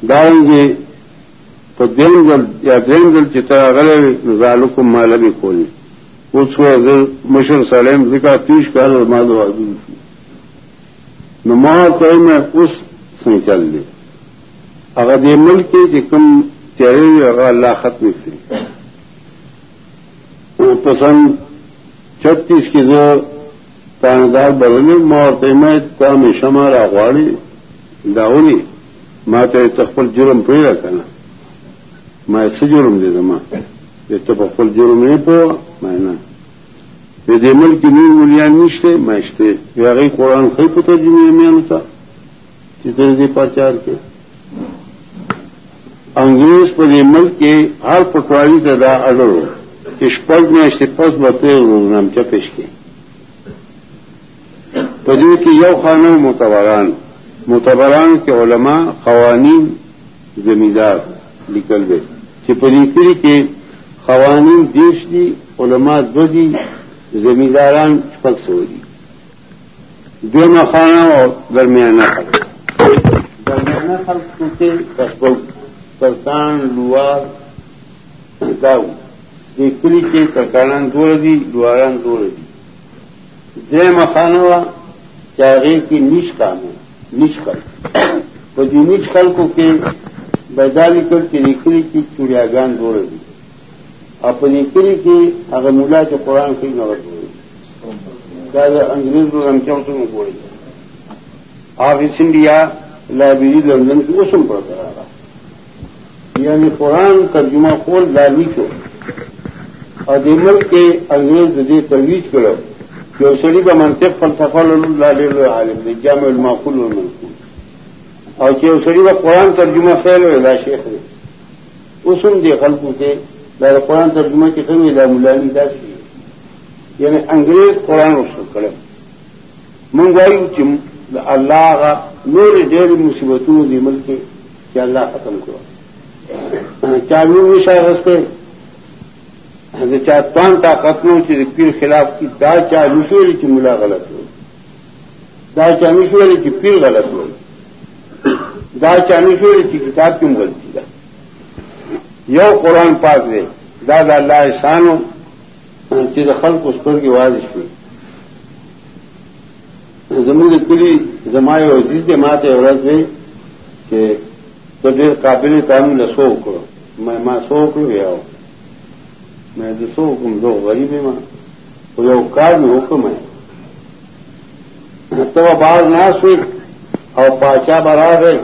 دائیں گے، تو دین دل یا دین دل چترا گلے رزالو کو مالا بھی کھولی اس کو اگر مشر سلیم دکھا تیس کا مادو آدمی نما تو میں اس سے چل دی اگر یہ ملک کے کم چہرے اگر اللہ ختم تھی پسند چھتیس کی جو تاندار بدلے مور میں کام شمارا اخواڑی داولی ماں تو تخل جرم پیدا کرنا میں سے جرم دے دما یہ تو بخل جرم نہیں پو میں نا یہ دے ملک کی نیو ملیاں نشتے میشتے یا گئی قرآن خی پتہ جی میں میں ہوتا جتنے دے پاچار کے انگریز پر یہ کے ہر پٹواری تدا اڈر ہو اسپلٹ میں پس بتے نام چپش کے پدی کی یو خانہ متبران متبران کے علماء قوانین زمیندار نکل گئے۔ چپری پری کے قوانین دیش دی، علماء دو دی، زمینداران پکس ہو دی۔ دو خانہ اور درمیانہ خلق۔ درمیانہ خلق کے سرکان لوار داؤ کلی کے سرکاران دوڑ دی، لواران دوڑ دی۔ دے مخانہ چاہے کی نیچ کام ہے نیچ کل وہ جو نیچ کل کو کہ بیداری کر کے نکلی کی چڑیا گان دوڑ دی اپنی کلی کی اگر ملا کے قرآن کی نوٹ ہوئی چاہے انگریز لوگ ہم چوتھوں میں بولے آپ اس انڈیا لائبریری لندن کی اسم پڑ کر رہا یعنی قرآن ترجمہ کھول لالی کو اور کے انگریز دے ترویج کرو کہ سڑی کا منطق فلسفہ عالم دے جامع المعقول والمنقول اور کہ سڑی کا قرآن ترجمہ فیل ہو لا شیخ نے اسم دے خلقوں سے لا قرآن ترجمہ کی کمی لا ملانی دا سی یعنی انگریز قرآن رسول کرے منگوائی چم اللہ کا نور ڈیڑھ مصیبتوں دی ملک کہ اللہ ختم کرو چالیس نشا رستے چا توان طاقت نو چې پیر خلاف کی، دا چا نشولی چې ملا غلط ہو دا چا نشولی چې پیر غلط ہو دا چا نشولی چې کتاب کیوں غلطی ده یو قرآن پاک دی دا دا اللہ احسانو چې د خلکو سترګې واضح شوي زموږ کلی زما یو عزیز دی ماته ورځ وی چې ته ډېر قابل قانون له سو وکړو ما ما سو وکړو یو میں دسو حکم دو، غریب ماں وہ کار میں حکم ہے۔ تو باز نہ سوئی اور پاچا برا گئے۔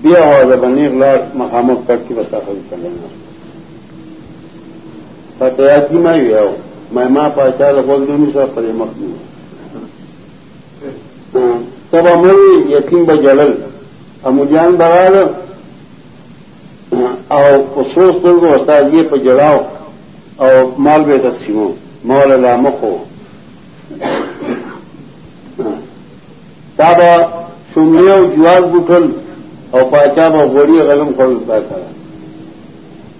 بیا ہوا جب بنی لاٹ مقامت کر کے بسا خرید کر لینا۔ فتح کی میں بھی آؤ میں ماں پاچا بول دوں سر پڑے مکمل تب امری یتیم بجلل امجان برا اور ہاں، سوچ کو استاد یہ پہ جڑاؤ۔ اور مال بے تقسیموں مول اللہ مکھو تابا سنگیو جواز بٹل اور پاچا با گوڑی غلم کھول کرا.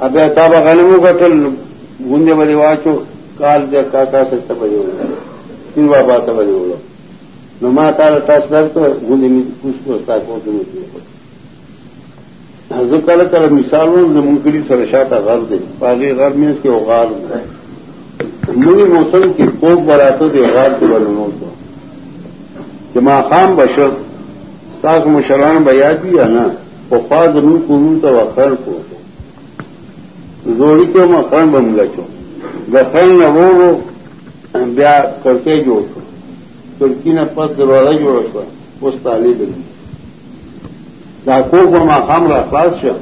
اب تابا غلموں کٹل گوندے بڑے واچو، کال دے کاکا سے تبجے ہو پھر بابا تبجے ہو نما تارا ٹاس در تو گوندے میں کچھ کو ذکر کر مثالوں نے منکری سرشا کا غر دے پاگے غر میں اس کے اوغار مری موسم کی کوک براتے تھے اوغار کے بلنوں کو کہ ماں خام بشر تاک مشران بیا جی دیا نا وہ پا زمین کو تو وخر کو زوڑی کے میں خرن بن گچو گفر نہ وہ بیا کر کے جوڑ ترکی نے پس دروازہ جوڑا اس تالی دلی دا کوک به ماقام را خلاص شه.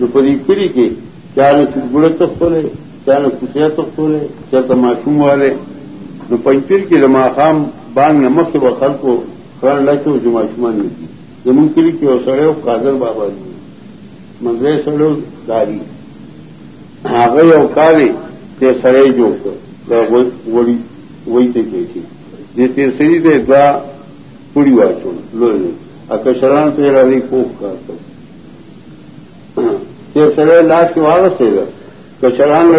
نو په دې کلي کې چا نه چوټګوړه تختولی چا نه کوڅې تختولی چېرته ماشوم والی نو پنځپیر کې د ماقام بانګ نه مخکې به خلکو خران لاچو چې ماشومان نه زمونږ کلي کې یو سړی قادر بابا دی. منځی سړی داري. هغه یو کاري چې سړی جوړ کړ. دا وړي وایي ته کېږي دې تیر سړي ته دا پوړي واچول لوی اکشران پہ روی کوف کا یہ سر لاش کی واپس ہے گا۔ کشران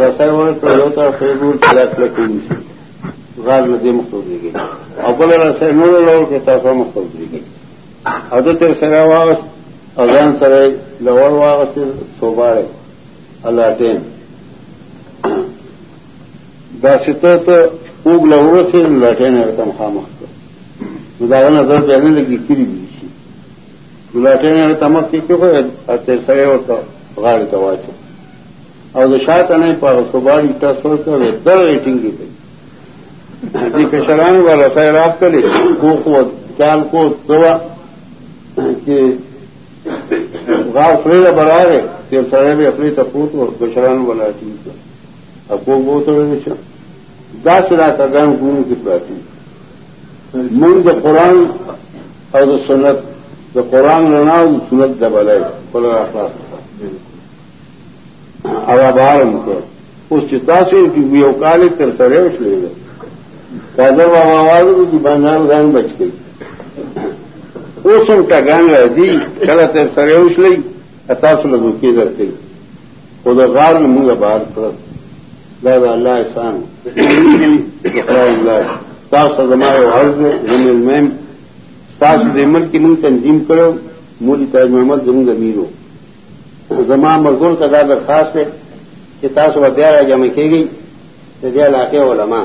رسائی والے تو ہوتا فیبر پلک لکڑی سے۔ غار ندی مخت ہو دے گی ابل رسے لوڑ کے تاسو مختلف گئی ادت سر واغس اذان سر لوڑ واغس سوباڑے اللہ ٹین داستا تو اوگ لوڑ سے لٹین تم خام مداغ نظر پہنے لگی کری بھی لٹین تمک کی کیوں اتر سرے اور گاڑی تو واچو. اور شاید نہیں پا سوباڑی ٹس ہو کر در ریٹنگ کی گئی جی کشران والا سیراب کرے کو چال کو دوا، کہ غار فریدا برا رہے، کہ سڑے بھی اپنی تپوت ہو کشران والا ٹھیک ہے اب کو وہ تو دس لاکھ گان گون کی پراتی. من جو قرآن اور جو سنت. جو قرآن لنا سنت دبل ہے کھلا ان کو. اس چتا سے کی کالے کر سڑے اس لے گئے کادر بابا آواز کی بازار گان بچ گئی. وہ سن کا گان رہ دی کل تیر سرے اس لی اتاس لگو کی رکھتے خود غار میں منگا باہر پڑت دادا اللہ. احسان تاس ہمارے عرض زمین میم تاس دیمل کی منگ تنظیم کرو مولی تاج محمد زمین زمیر زما مرگول کا دادا خاص ہے کہ تاس و پیارا جمع کی گئی تو دیا لاکے علماء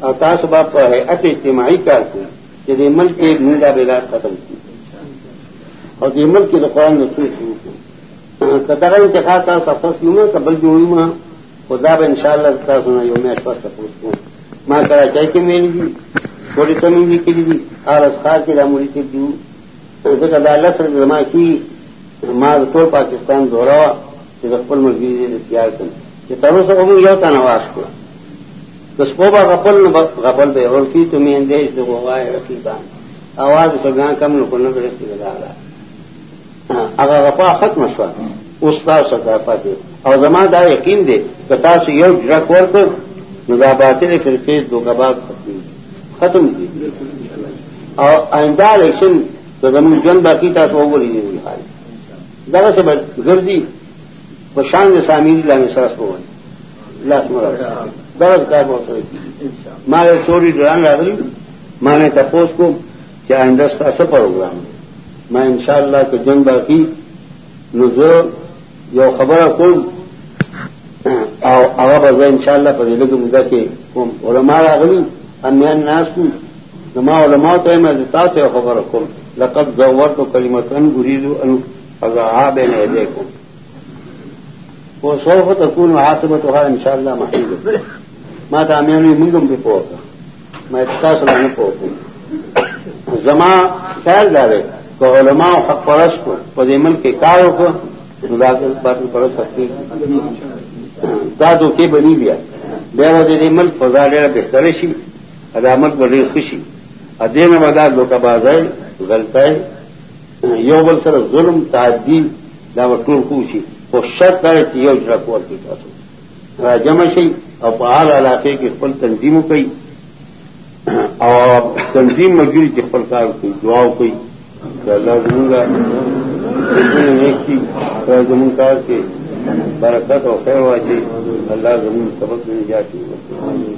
اور تاس باپ ہے ات اجتماعی کار کی کہ ملک کے منڈا بیدار ختم کی اور یہ ملک کی قرآن نے شروع شروع کی کتر انتخاب تھا سفر کیوں میں قبل جو ہوئی وہاں خدا ب ان شاء اللہ کا سنا جو میں اسپشٹ پوچھتا ہوں ماں کرا چاہے کہ میری بھی تھوڑی کمی بھی کی بھی اور اسخار کی راموری سے دوں عدالت سے جمع کی ماں تو پاکستان دہرا کہ رقبل مرغی اختیار کر کہ ترو سے وہ یہ ہوتا نواز کو دسپوبا غفل غفل دے اور کی تمہیں اندیش دو گوائے رکھی بان آواز سے گاں کم لوگ نہ رستی لگا رہا اگر غفا ختم شوا اس کا سکا پاتے اور زمان دا یقین دے کتا سے یو ڈرک ور کر مزاباتی نے پھر دو کا ختم ختم کی اور آئندہ الیکشن تو زمین جن باقی تھا، تو وہ بولی نہیں حال۔ ذرا سے گردی۔ وہ شان لانے سرس کو لاس مرا درد کار بہت مارے چوری ڈران راگلی مانے تپوس کو کیا ہندوستان سے پروگرام میں ان شاء اللہ کے جنگ باقی نظر جو خبر او کو اب ان شاء اللہ پر کے مدعا کے علماء راغلی انیان ناس کو نما علماء تو میں دیتا سے خبر رکھوں لقب گور تو کلی متن گریز اگر آ بے دیکھو وہ سو ہو تو کون ان شاء اللہ محیط ما دا میانوی منگم پی پوکا ما اتقاس لانا پوکا زما خیال دارے کہ علماء حق پرست کو پدی ملک کے کاروں کو مداخل باطل پرست حقی دا دو بنی بیا. بیا ودی دی ملک فضا ډیره بهتره شي ادا ملک بڑی خوشي ادین مدار لو کا بازای غلطای یو بل سره ظلم تعدی دا ټول خوشي خو شرط دا چې یو جرا کول کی تاسو. را جمع شي او په حال علاقه کې خپل تنظیم کوي او تنظیم مجبوری چې خپل کار کوي دعا کوي الله زمونږه نیکی زمون کار کې برکت او خیر واچي اللہ زمین سبق نه جاتي